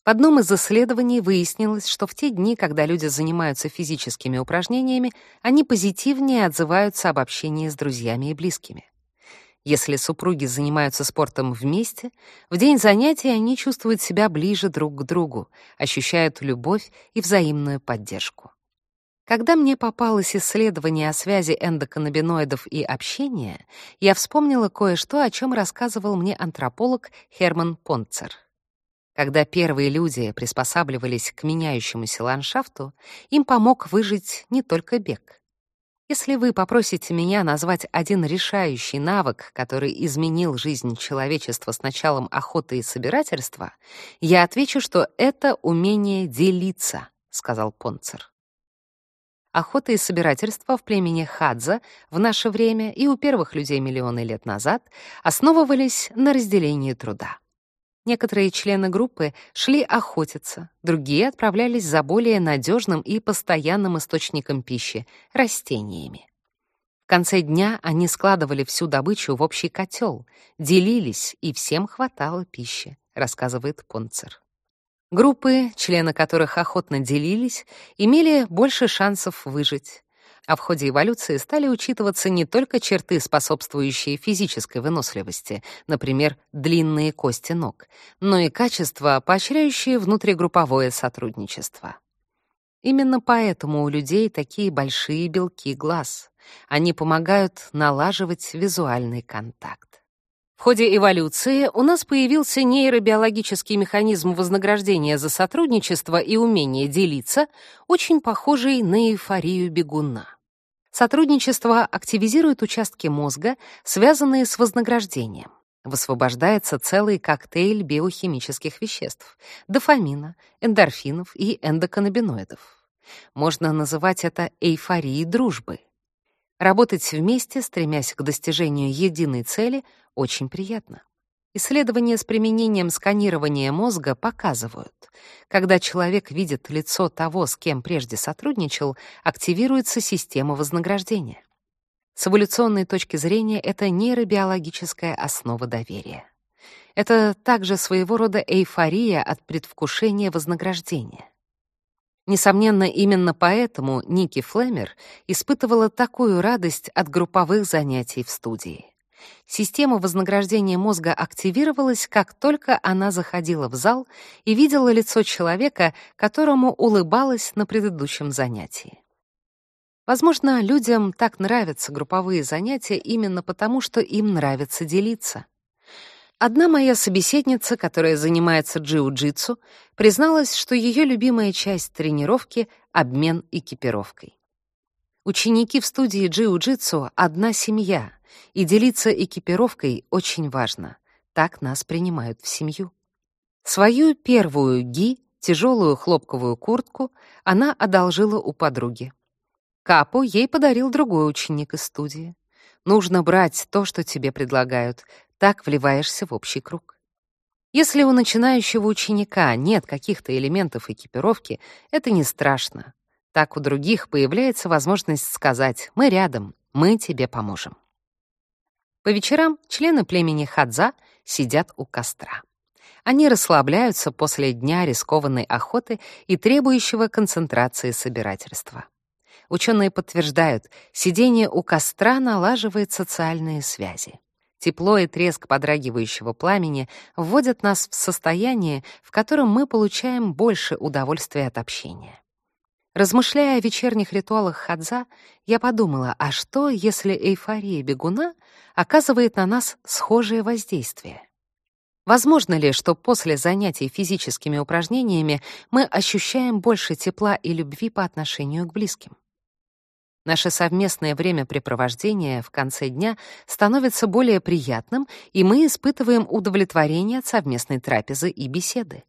В одном из исследований выяснилось, что в те дни, когда люди занимаются физическими упражнениями, они позитивнее отзываются об общении с друзьями и близкими. Если супруги занимаются спортом вместе, в день занятий они чувствуют себя ближе друг к другу, ощущают любовь и взаимную поддержку. Когда мне попалось исследование о связи эндоканнабиноидов и общения, я вспомнила кое-что, о чем рассказывал мне антрополог Херман Понцер. Когда первые люди приспосабливались к меняющемуся ландшафту, им помог выжить не только бег. Если вы попросите меня назвать один решающий навык, который изменил жизнь человечества с началом охоты и собирательства, я отвечу, что это умение делиться, сказал Понцер. Охота и собирательство в племени Хадза в наше время и у первых людей миллионы лет назад основывались на разделении труда. Некоторые члены группы шли охотиться, другие отправлялись за более надежным и постоянным источником пищи — растениями. В конце дня они складывали всю добычу в общий котел, делились, и всем хватало пищи, рассказывает Понцер. Группы, члены которых охотно делились, имели больше шансов выжить. А в ходе эволюции стали учитываться не только черты, способствующие физической выносливости, например, длинные кости ног, но и качества, поощряющие внутригрупповое сотрудничество. Именно поэтому у людей такие большие белки глаз. Они помогают налаживать визуальный контакт. В ходе эволюции у нас появился нейробиологический механизм вознаграждения за сотрудничество и умение делиться, очень похожий на эйфорию бегуна. Сотрудничество активизирует участки мозга, связанные с вознаграждением. Высвобождается целый коктейль биохимических веществ — дофамина, эндорфинов и эндоканнабиноидов. Можно называть это эйфорией дружбы. Работать вместе, стремясь к достижению единой цели, очень приятно. Исследования с применением сканирования мозга показывают, когда человек видит лицо того, с кем прежде сотрудничал, активируется система вознаграждения. С эволюционной точки зрения это нейробиологическая основа доверия. Это также своего рода эйфория от предвкушения вознаграждения. Несомненно, именно поэтому Ники Флемер испытывала такую радость от групповых занятий в студии. Система вознаграждения мозга активировалась, как только она заходила в зал и видела лицо человека, которому улыбалась на предыдущем занятии. Возможно, людям так нравятся групповые занятия именно потому, что им нравится делиться. Одна моя собеседница, которая занимается джиу-джитсу, призналась, что ее любимая часть тренировки — обмен экипировкой. Ученики в студии джиу-джитсу — одна семья, и делиться экипировкой очень важно. Так нас принимают в семью. Свою первую ги, тяжелую хлопковую куртку, она одолжила у подруги. Капу ей подарил другой ученик из студии. Нужно брать то, что тебе предлагают, так вливаешься в общий круг. Если у начинающего ученика нет каких-то элементов экипировки, это не страшно. Так у других появляется возможность сказать «мы рядом, мы тебе поможем». По вечерам члены племени Хадза сидят у костра. Они расслабляются после дня рискованной охоты и требующего концентрации собирательства. Ученые подтверждают, сидение у костра налаживает социальные связи. Тепло и треск подрагивающего пламени вводят нас в состояние, в котором мы получаем больше удовольствия от общения. Размышляя о вечерних ритуалах хадза, я подумала, а что, если эйфория бегуна оказывает на нас схожее воздействие? Возможно ли, что после занятий физическими упражнениями мы ощущаем больше тепла и любви по отношению к близким? Наше совместное времяпрепровождение в конце дня становится более приятным, и мы испытываем удовлетворение от совместной трапезы и беседы.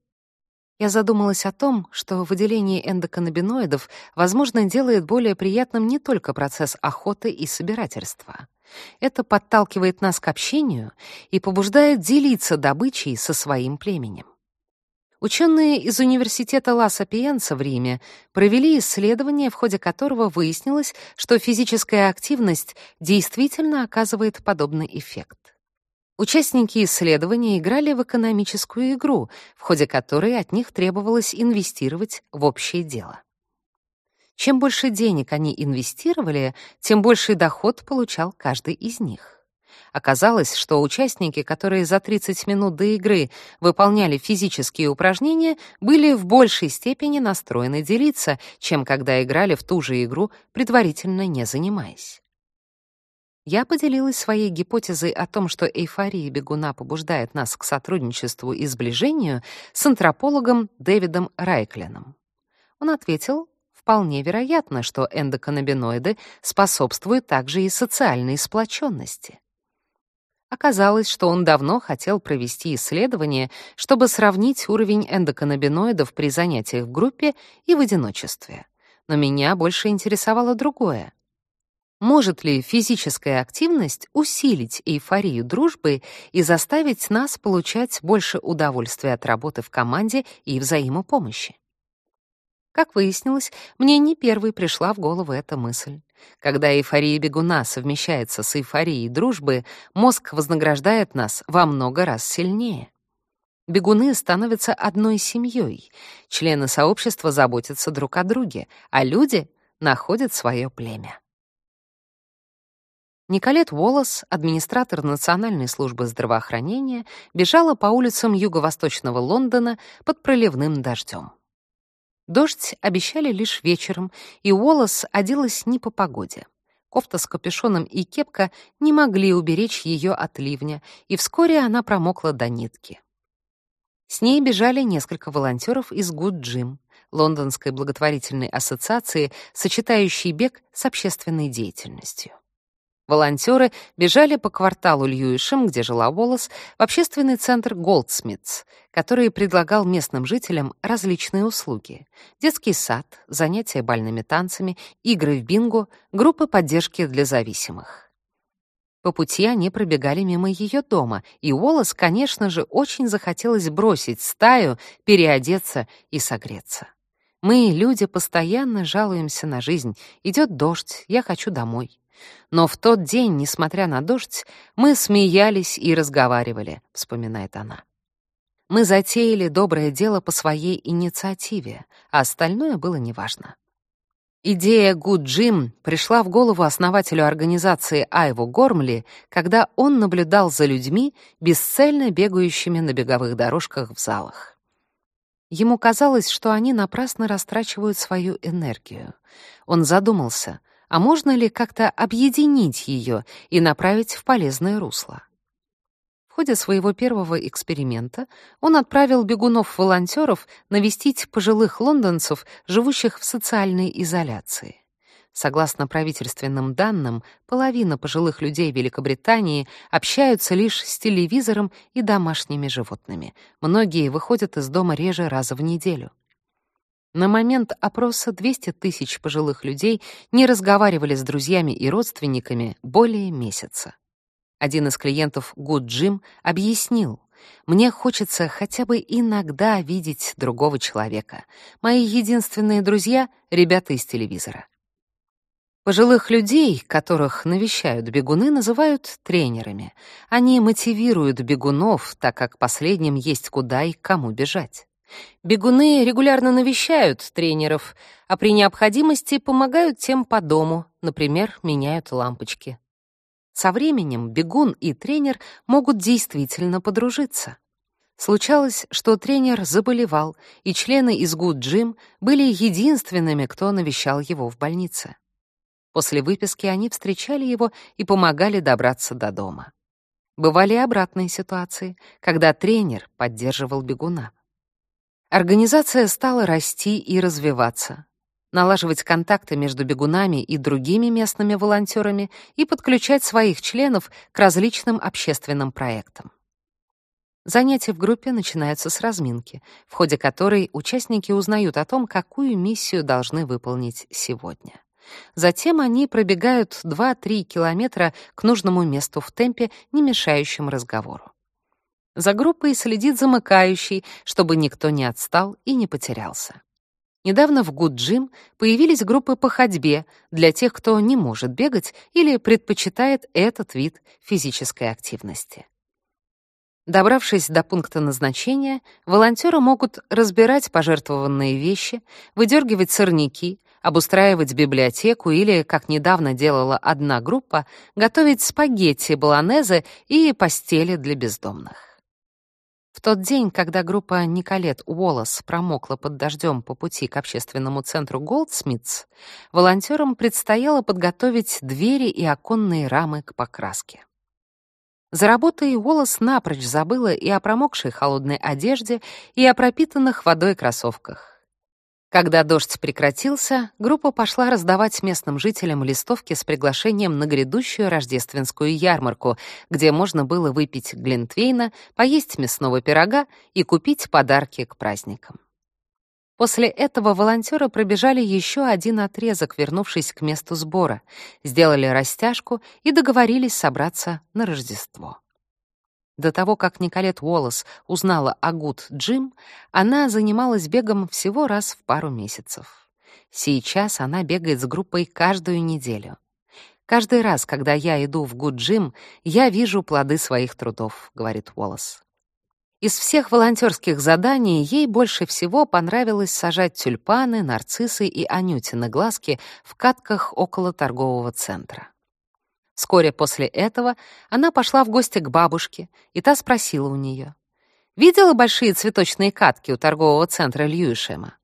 Я задумалась о том, что выделение эндоканнабиноидов, возможно, делает более приятным не только процесс охоты и собирательства. Это подталкивает нас к общению и побуждает делиться добычей со своим племенем. Ученые из университета Ла Сапиенца в Риме провели исследование, в ходе которого выяснилось, что физическая активность действительно оказывает подобный эффект. Участники исследования играли в экономическую игру, в ходе которой от них требовалось инвестировать в общее дело. Чем больше денег они инвестировали, тем больший доход получал каждый из них. Оказалось, что участники, которые за 30 минут до игры выполняли физические упражнения, были в большей степени настроены делиться, чем когда играли в ту же игру, предварительно не занимаясь. Я поделилась своей гипотезой о том, что эйфория бегуна побуждает нас к сотрудничеству и сближению с антропологом Дэвидом Райкленом. Он ответил, вполне вероятно, что эндоканнабиноиды способствуют также и социальной сплоченности. Оказалось, что он давно хотел провести исследование, чтобы сравнить уровень эндоканнабиноидов при занятиях в группе и в одиночестве. Но меня больше интересовало другое. Может ли физическая активность усилить эйфорию дружбы и заставить нас получать больше удовольствия от работы в команде и взаимопомощи? Как выяснилось, мне не первой пришла в голову эта мысль. Когда эйфория бегуна совмещается с эйфорией дружбы, мозг вознаграждает нас во много раз сильнее. Бегуны становятся одной семьей, члены сообщества заботятся друг о друге, а люди находят свое племя. Николет Уоллес, администратор Национальной службы здравоохранения, бежала по улицам юго-восточного Лондона под проливным дождем. Дождь обещали лишь вечером, и Уоллес оделась не по погоде. Кофта с капюшоном и кепка не могли уберечь ее от ливня, и вскоре она промокла до нитки. С ней бежали несколько волонтеров из Good Gym, лондонской благотворительной ассоциации, сочетающей бег с общественной деятельностью. Волонтеры бежали по кварталу Льюишем, где жила Уоллес, в общественный центр Голдсмитс, который предлагал местным жителям различные услуги. Детский сад, занятия бальными танцами, игры в бинго, группы поддержки для зависимых. По пути они пробегали мимо ее дома, и Уоллес, конечно же, очень захотелось бросить стаю, переодеться и согреться. Мы, люди, постоянно жалуемся на жизнь. Идет дождь, я хочу домой. Но в тот день, несмотря на дождь, мы смеялись и разговаривали, вспоминает она. Мы затеяли доброе дело по своей инициативе, а остальное было неважно. Идея Good Jim пришла в голову основателю организации Айву Гормли, когда он наблюдал за людьми, бесцельно бегающими на беговых дорожках в залах. Ему казалось, что они напрасно растрачивают свою энергию. Он задумался, а можно ли как-то объединить ее и направить в полезное русло. В ходе своего первого эксперимента он отправил бегунов-волонтеров навестить пожилых лондонцев, живущих в социальной изоляции. Согласно правительственным данным, половина пожилых людей Великобритании общаются лишь с телевизором и домашними животными. Многие выходят из дома реже раза в неделю. На момент опроса 200 тысяч пожилых людей не разговаривали с друзьями и родственниками более месяца. Один из клиентов Good Jim объяснил, «Мне хочется хотя бы иногда видеть другого человека. Мои единственные друзья — ребята из телевизора». Пожилых людей, которых навещают бегуны, называют тренерами. Они мотивируют бегунов, так как последним есть куда и кому бежать. Бегуны регулярно навещают тренеров, а при необходимости помогают тем по дому, например, меняют лампочки. Со временем бегун и тренер могут действительно подружиться. Случалось, что тренер заболевал, и члены из Gym были единственными, кто навещал его в больнице. После выписки они встречали его и помогали добраться до дома. Бывали обратные ситуации, когда тренер поддерживал бегуна. Организация стала расти и развиваться, налаживать контакты между бегунами и другими местными волонтерами и подключать своих членов к различным общественным проектам. Занятия в группе начинаются с разминки, в ходе которой участники узнают о том, какую миссию должны выполнить сегодня. Затем они пробегают 2-3 километра к нужному месту в темпе, не мешающем разговору. За группой следит замыкающий, чтобы никто не отстал и не потерялся. Недавно в Gym появились группы по ходьбе для тех, кто не может бегать или предпочитает этот вид физической активности. Добравшись до пункта назначения, волонтеры могут разбирать пожертвованные вещи, выдергивать сорняки, обустраивать библиотеку или, как недавно делала одна группа, готовить спагетти, болонезе и постели для бездомных. В тот день, когда группа Николет Уоллес промокла под дождем по пути к общественному центру Голдсмитс, волонтерам предстояло подготовить двери и оконные рамы к покраске. За работой Уоллес напрочь забыла и о промокшей холодной одежде, и о пропитанных водой кроссовках. Когда дождь прекратился, группа пошла раздавать местным жителям листовки с приглашением на грядущую рождественскую ярмарку, где можно было выпить глинтвейна, поесть мясного пирога и купить подарки к праздникам. После этого волонтеры пробежали еще один отрезок, вернувшись к месту сбора, сделали растяжку и договорились собраться на Рождество. До того, как Николет Уоллес узнала о Гуд Джим, она занималась бегом всего раз в пару месяцев. Сейчас она бегает с группой каждую неделю. «Каждый раз, когда я иду в Гуд Джим, я вижу плоды своих трудов», — говорит Уоллес. Из всех волонтерских заданий ей больше всего понравилось сажать тюльпаны, нарциссы и анютины глазки в катках около торгового центра. Вскоре после этого она пошла в гости к бабушке, и та спросила у нее. «Видела большие цветочные катки у торгового центра Льюишема?»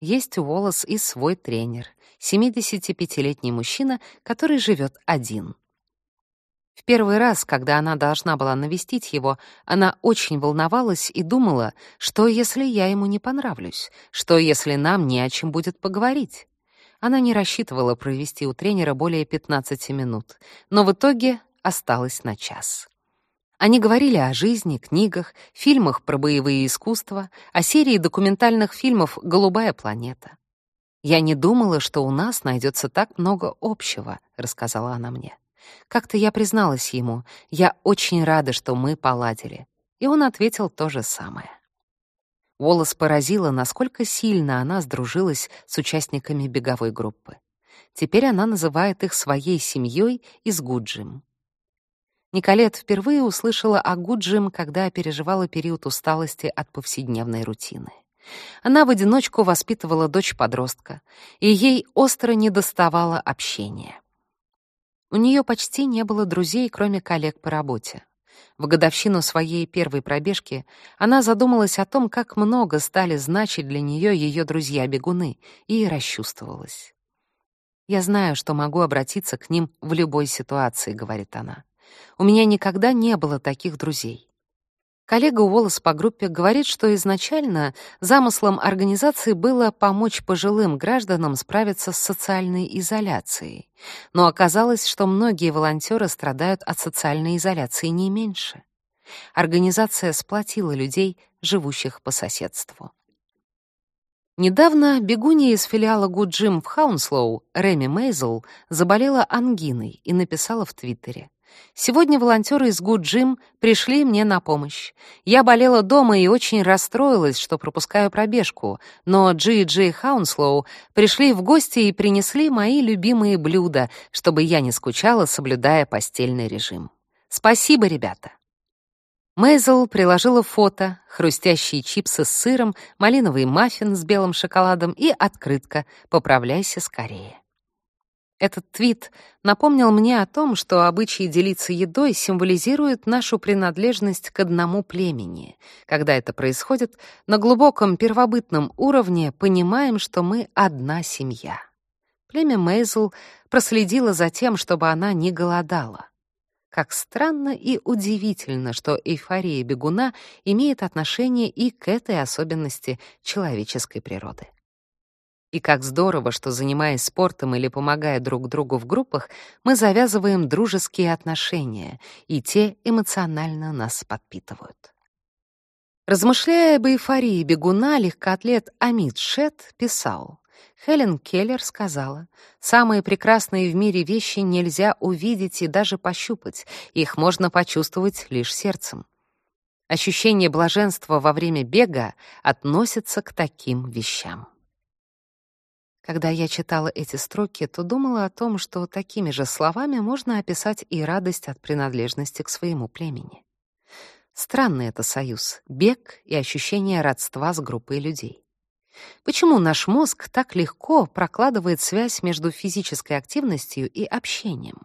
Есть у Уоллес и свой тренер, 75-летний мужчина, который живет один. В первый раз, когда она должна была навестить его, она очень волновалась и думала, что если я ему не понравлюсь, что если нам не о чем будет поговорить. Она не рассчитывала провести у тренера более 15 минут, но в итоге осталась на час. Они говорили о жизни, книгах, фильмах про боевые искусства, о серии документальных фильмов «Голубая планета». «Я не думала, что у нас найдется так много общего», — рассказала она мне. Как-то я призналась ему, я очень рада, что мы поладили. И он ответил то же самое. Волос поразила, насколько сильно она сдружилась с участниками беговой группы. Теперь она называет их своей семьей из Гуджим. Николет впервые услышала о Гуджим, когда переживала период усталости от повседневной рутины. Она в одиночку воспитывала дочь-подростка, и ей остро недоставало общения. У нее почти не было друзей, кроме коллег по работе. В годовщину своей первой пробежки она задумалась о том, как много стали значить для нее ее друзья-бегуны, и расчувствовалась. «Я знаю, что могу обратиться к ним в любой ситуации», — говорит она. «У меня никогда не было таких друзей. Коллега Уоллес по группе говорит, что изначально замыслом организации было помочь пожилым гражданам справиться с социальной изоляцией. Но оказалось, что многие волонтеры страдают от социальной изоляции не меньше. Организация сплотила людей, живущих по соседству. Недавно бегунья из филиала Гуджим в Хаунслоу, Реми Мейзел, заболела ангиной и написала в Твиттере. Сегодня волонтеры из Gym пришли мне на помощь. Я болела дома и очень расстроилась, что пропускаю пробежку, но Джи и Джей Хаунслоу пришли в гости и принесли мои любимые блюда, чтобы я не скучала, соблюдая постельный режим. Спасибо, ребята. Мейзел приложила фото, хрустящие чипсы с сыром, малиновый маффин с белым шоколадом и открытка «Поправляйся скорее». Этот твит напомнил мне о том, что обычаи делиться едой символизируют нашу принадлежность к одному племени. Когда это происходит, на глубоком первобытном уровне понимаем, что мы одна семья. Племя Мейзл проследило за тем, чтобы она не голодала. Как странно и удивительно, что эйфория бегуна имеет отношение и к этой особенности человеческой природы. И как здорово, что, занимаясь спортом или помогая друг другу в группах, мы завязываем дружеские отношения, и те эмоционально нас подпитывают. Размышляя об эйфории бегуна, легкоатлет Амит Шет писал, Хелен Келлер сказала, «Самые прекрасные в мире вещи нельзя увидеть и даже пощупать, их можно почувствовать лишь сердцем». Ощущение блаженства во время бега относится к таким вещам. Когда я читала эти строки, то думала о том, что такими же словами можно описать и радость от принадлежности к своему племени. Странный это союз — бег и ощущение родства с группой людей. Почему наш мозг так легко прокладывает связь между физической активностью и общением?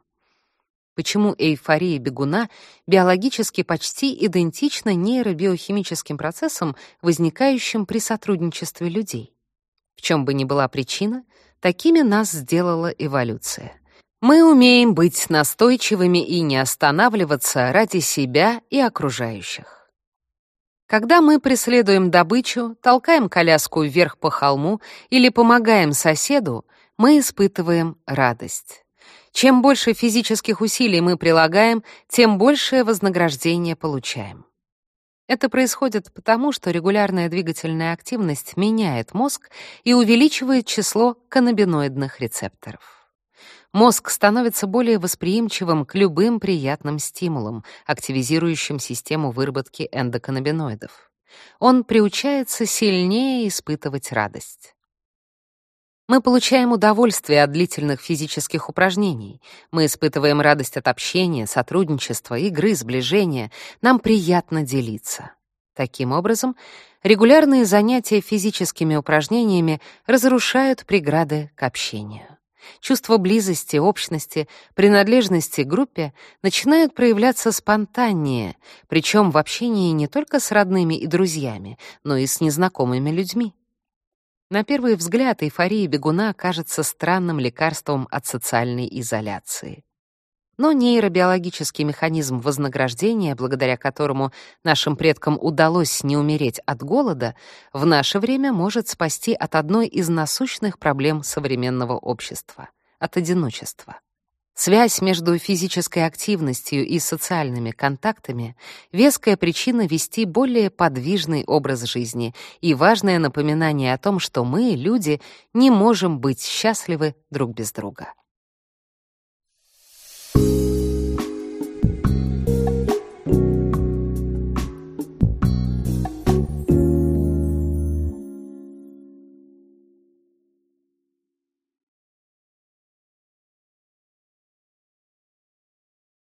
Почему эйфория бегуна биологически почти идентична нейробиохимическим процессам, возникающим при сотрудничестве людей? В чем бы ни была причина, такими нас сделала эволюция. Мы умеем быть настойчивыми и не останавливаться ради себя и окружающих. Когда мы преследуем добычу, толкаем коляску вверх по холму или помогаем соседу, мы испытываем радость. Чем больше физических усилий мы прилагаем, тем большее вознаграждение получаем. Это происходит потому, что регулярная двигательная активность меняет мозг и увеличивает число каннабиноидных рецепторов. Мозг становится более восприимчивым к любым приятным стимулам, активизирующим систему выработки эндоканнабиноидов. Он приучается сильнее испытывать радость. Мы получаем удовольствие от длительных физических упражнений. Мы испытываем радость от общения, сотрудничества, игры, сближения. Нам приятно делиться. Таким образом, регулярные занятия физическими упражнениями разрушают преграды к общению. Чувство близости, общности, принадлежности к группе начинают проявляться спонтаннее, причем в общении не только с родными и друзьями, но и с незнакомыми людьми. На первый взгляд эйфория бегуна кажется странным лекарством от социальной изоляции. Но нейробиологический механизм вознаграждения, благодаря которому нашим предкам удалось не умереть от голода, в наше время может спасти от одной из насущных проблем современного общества — от одиночества. Связь между физической активностью и социальными контактами — веская причина вести более подвижный образ жизни и важное напоминание о том, что мы, люди, не можем быть счастливы друг без друга.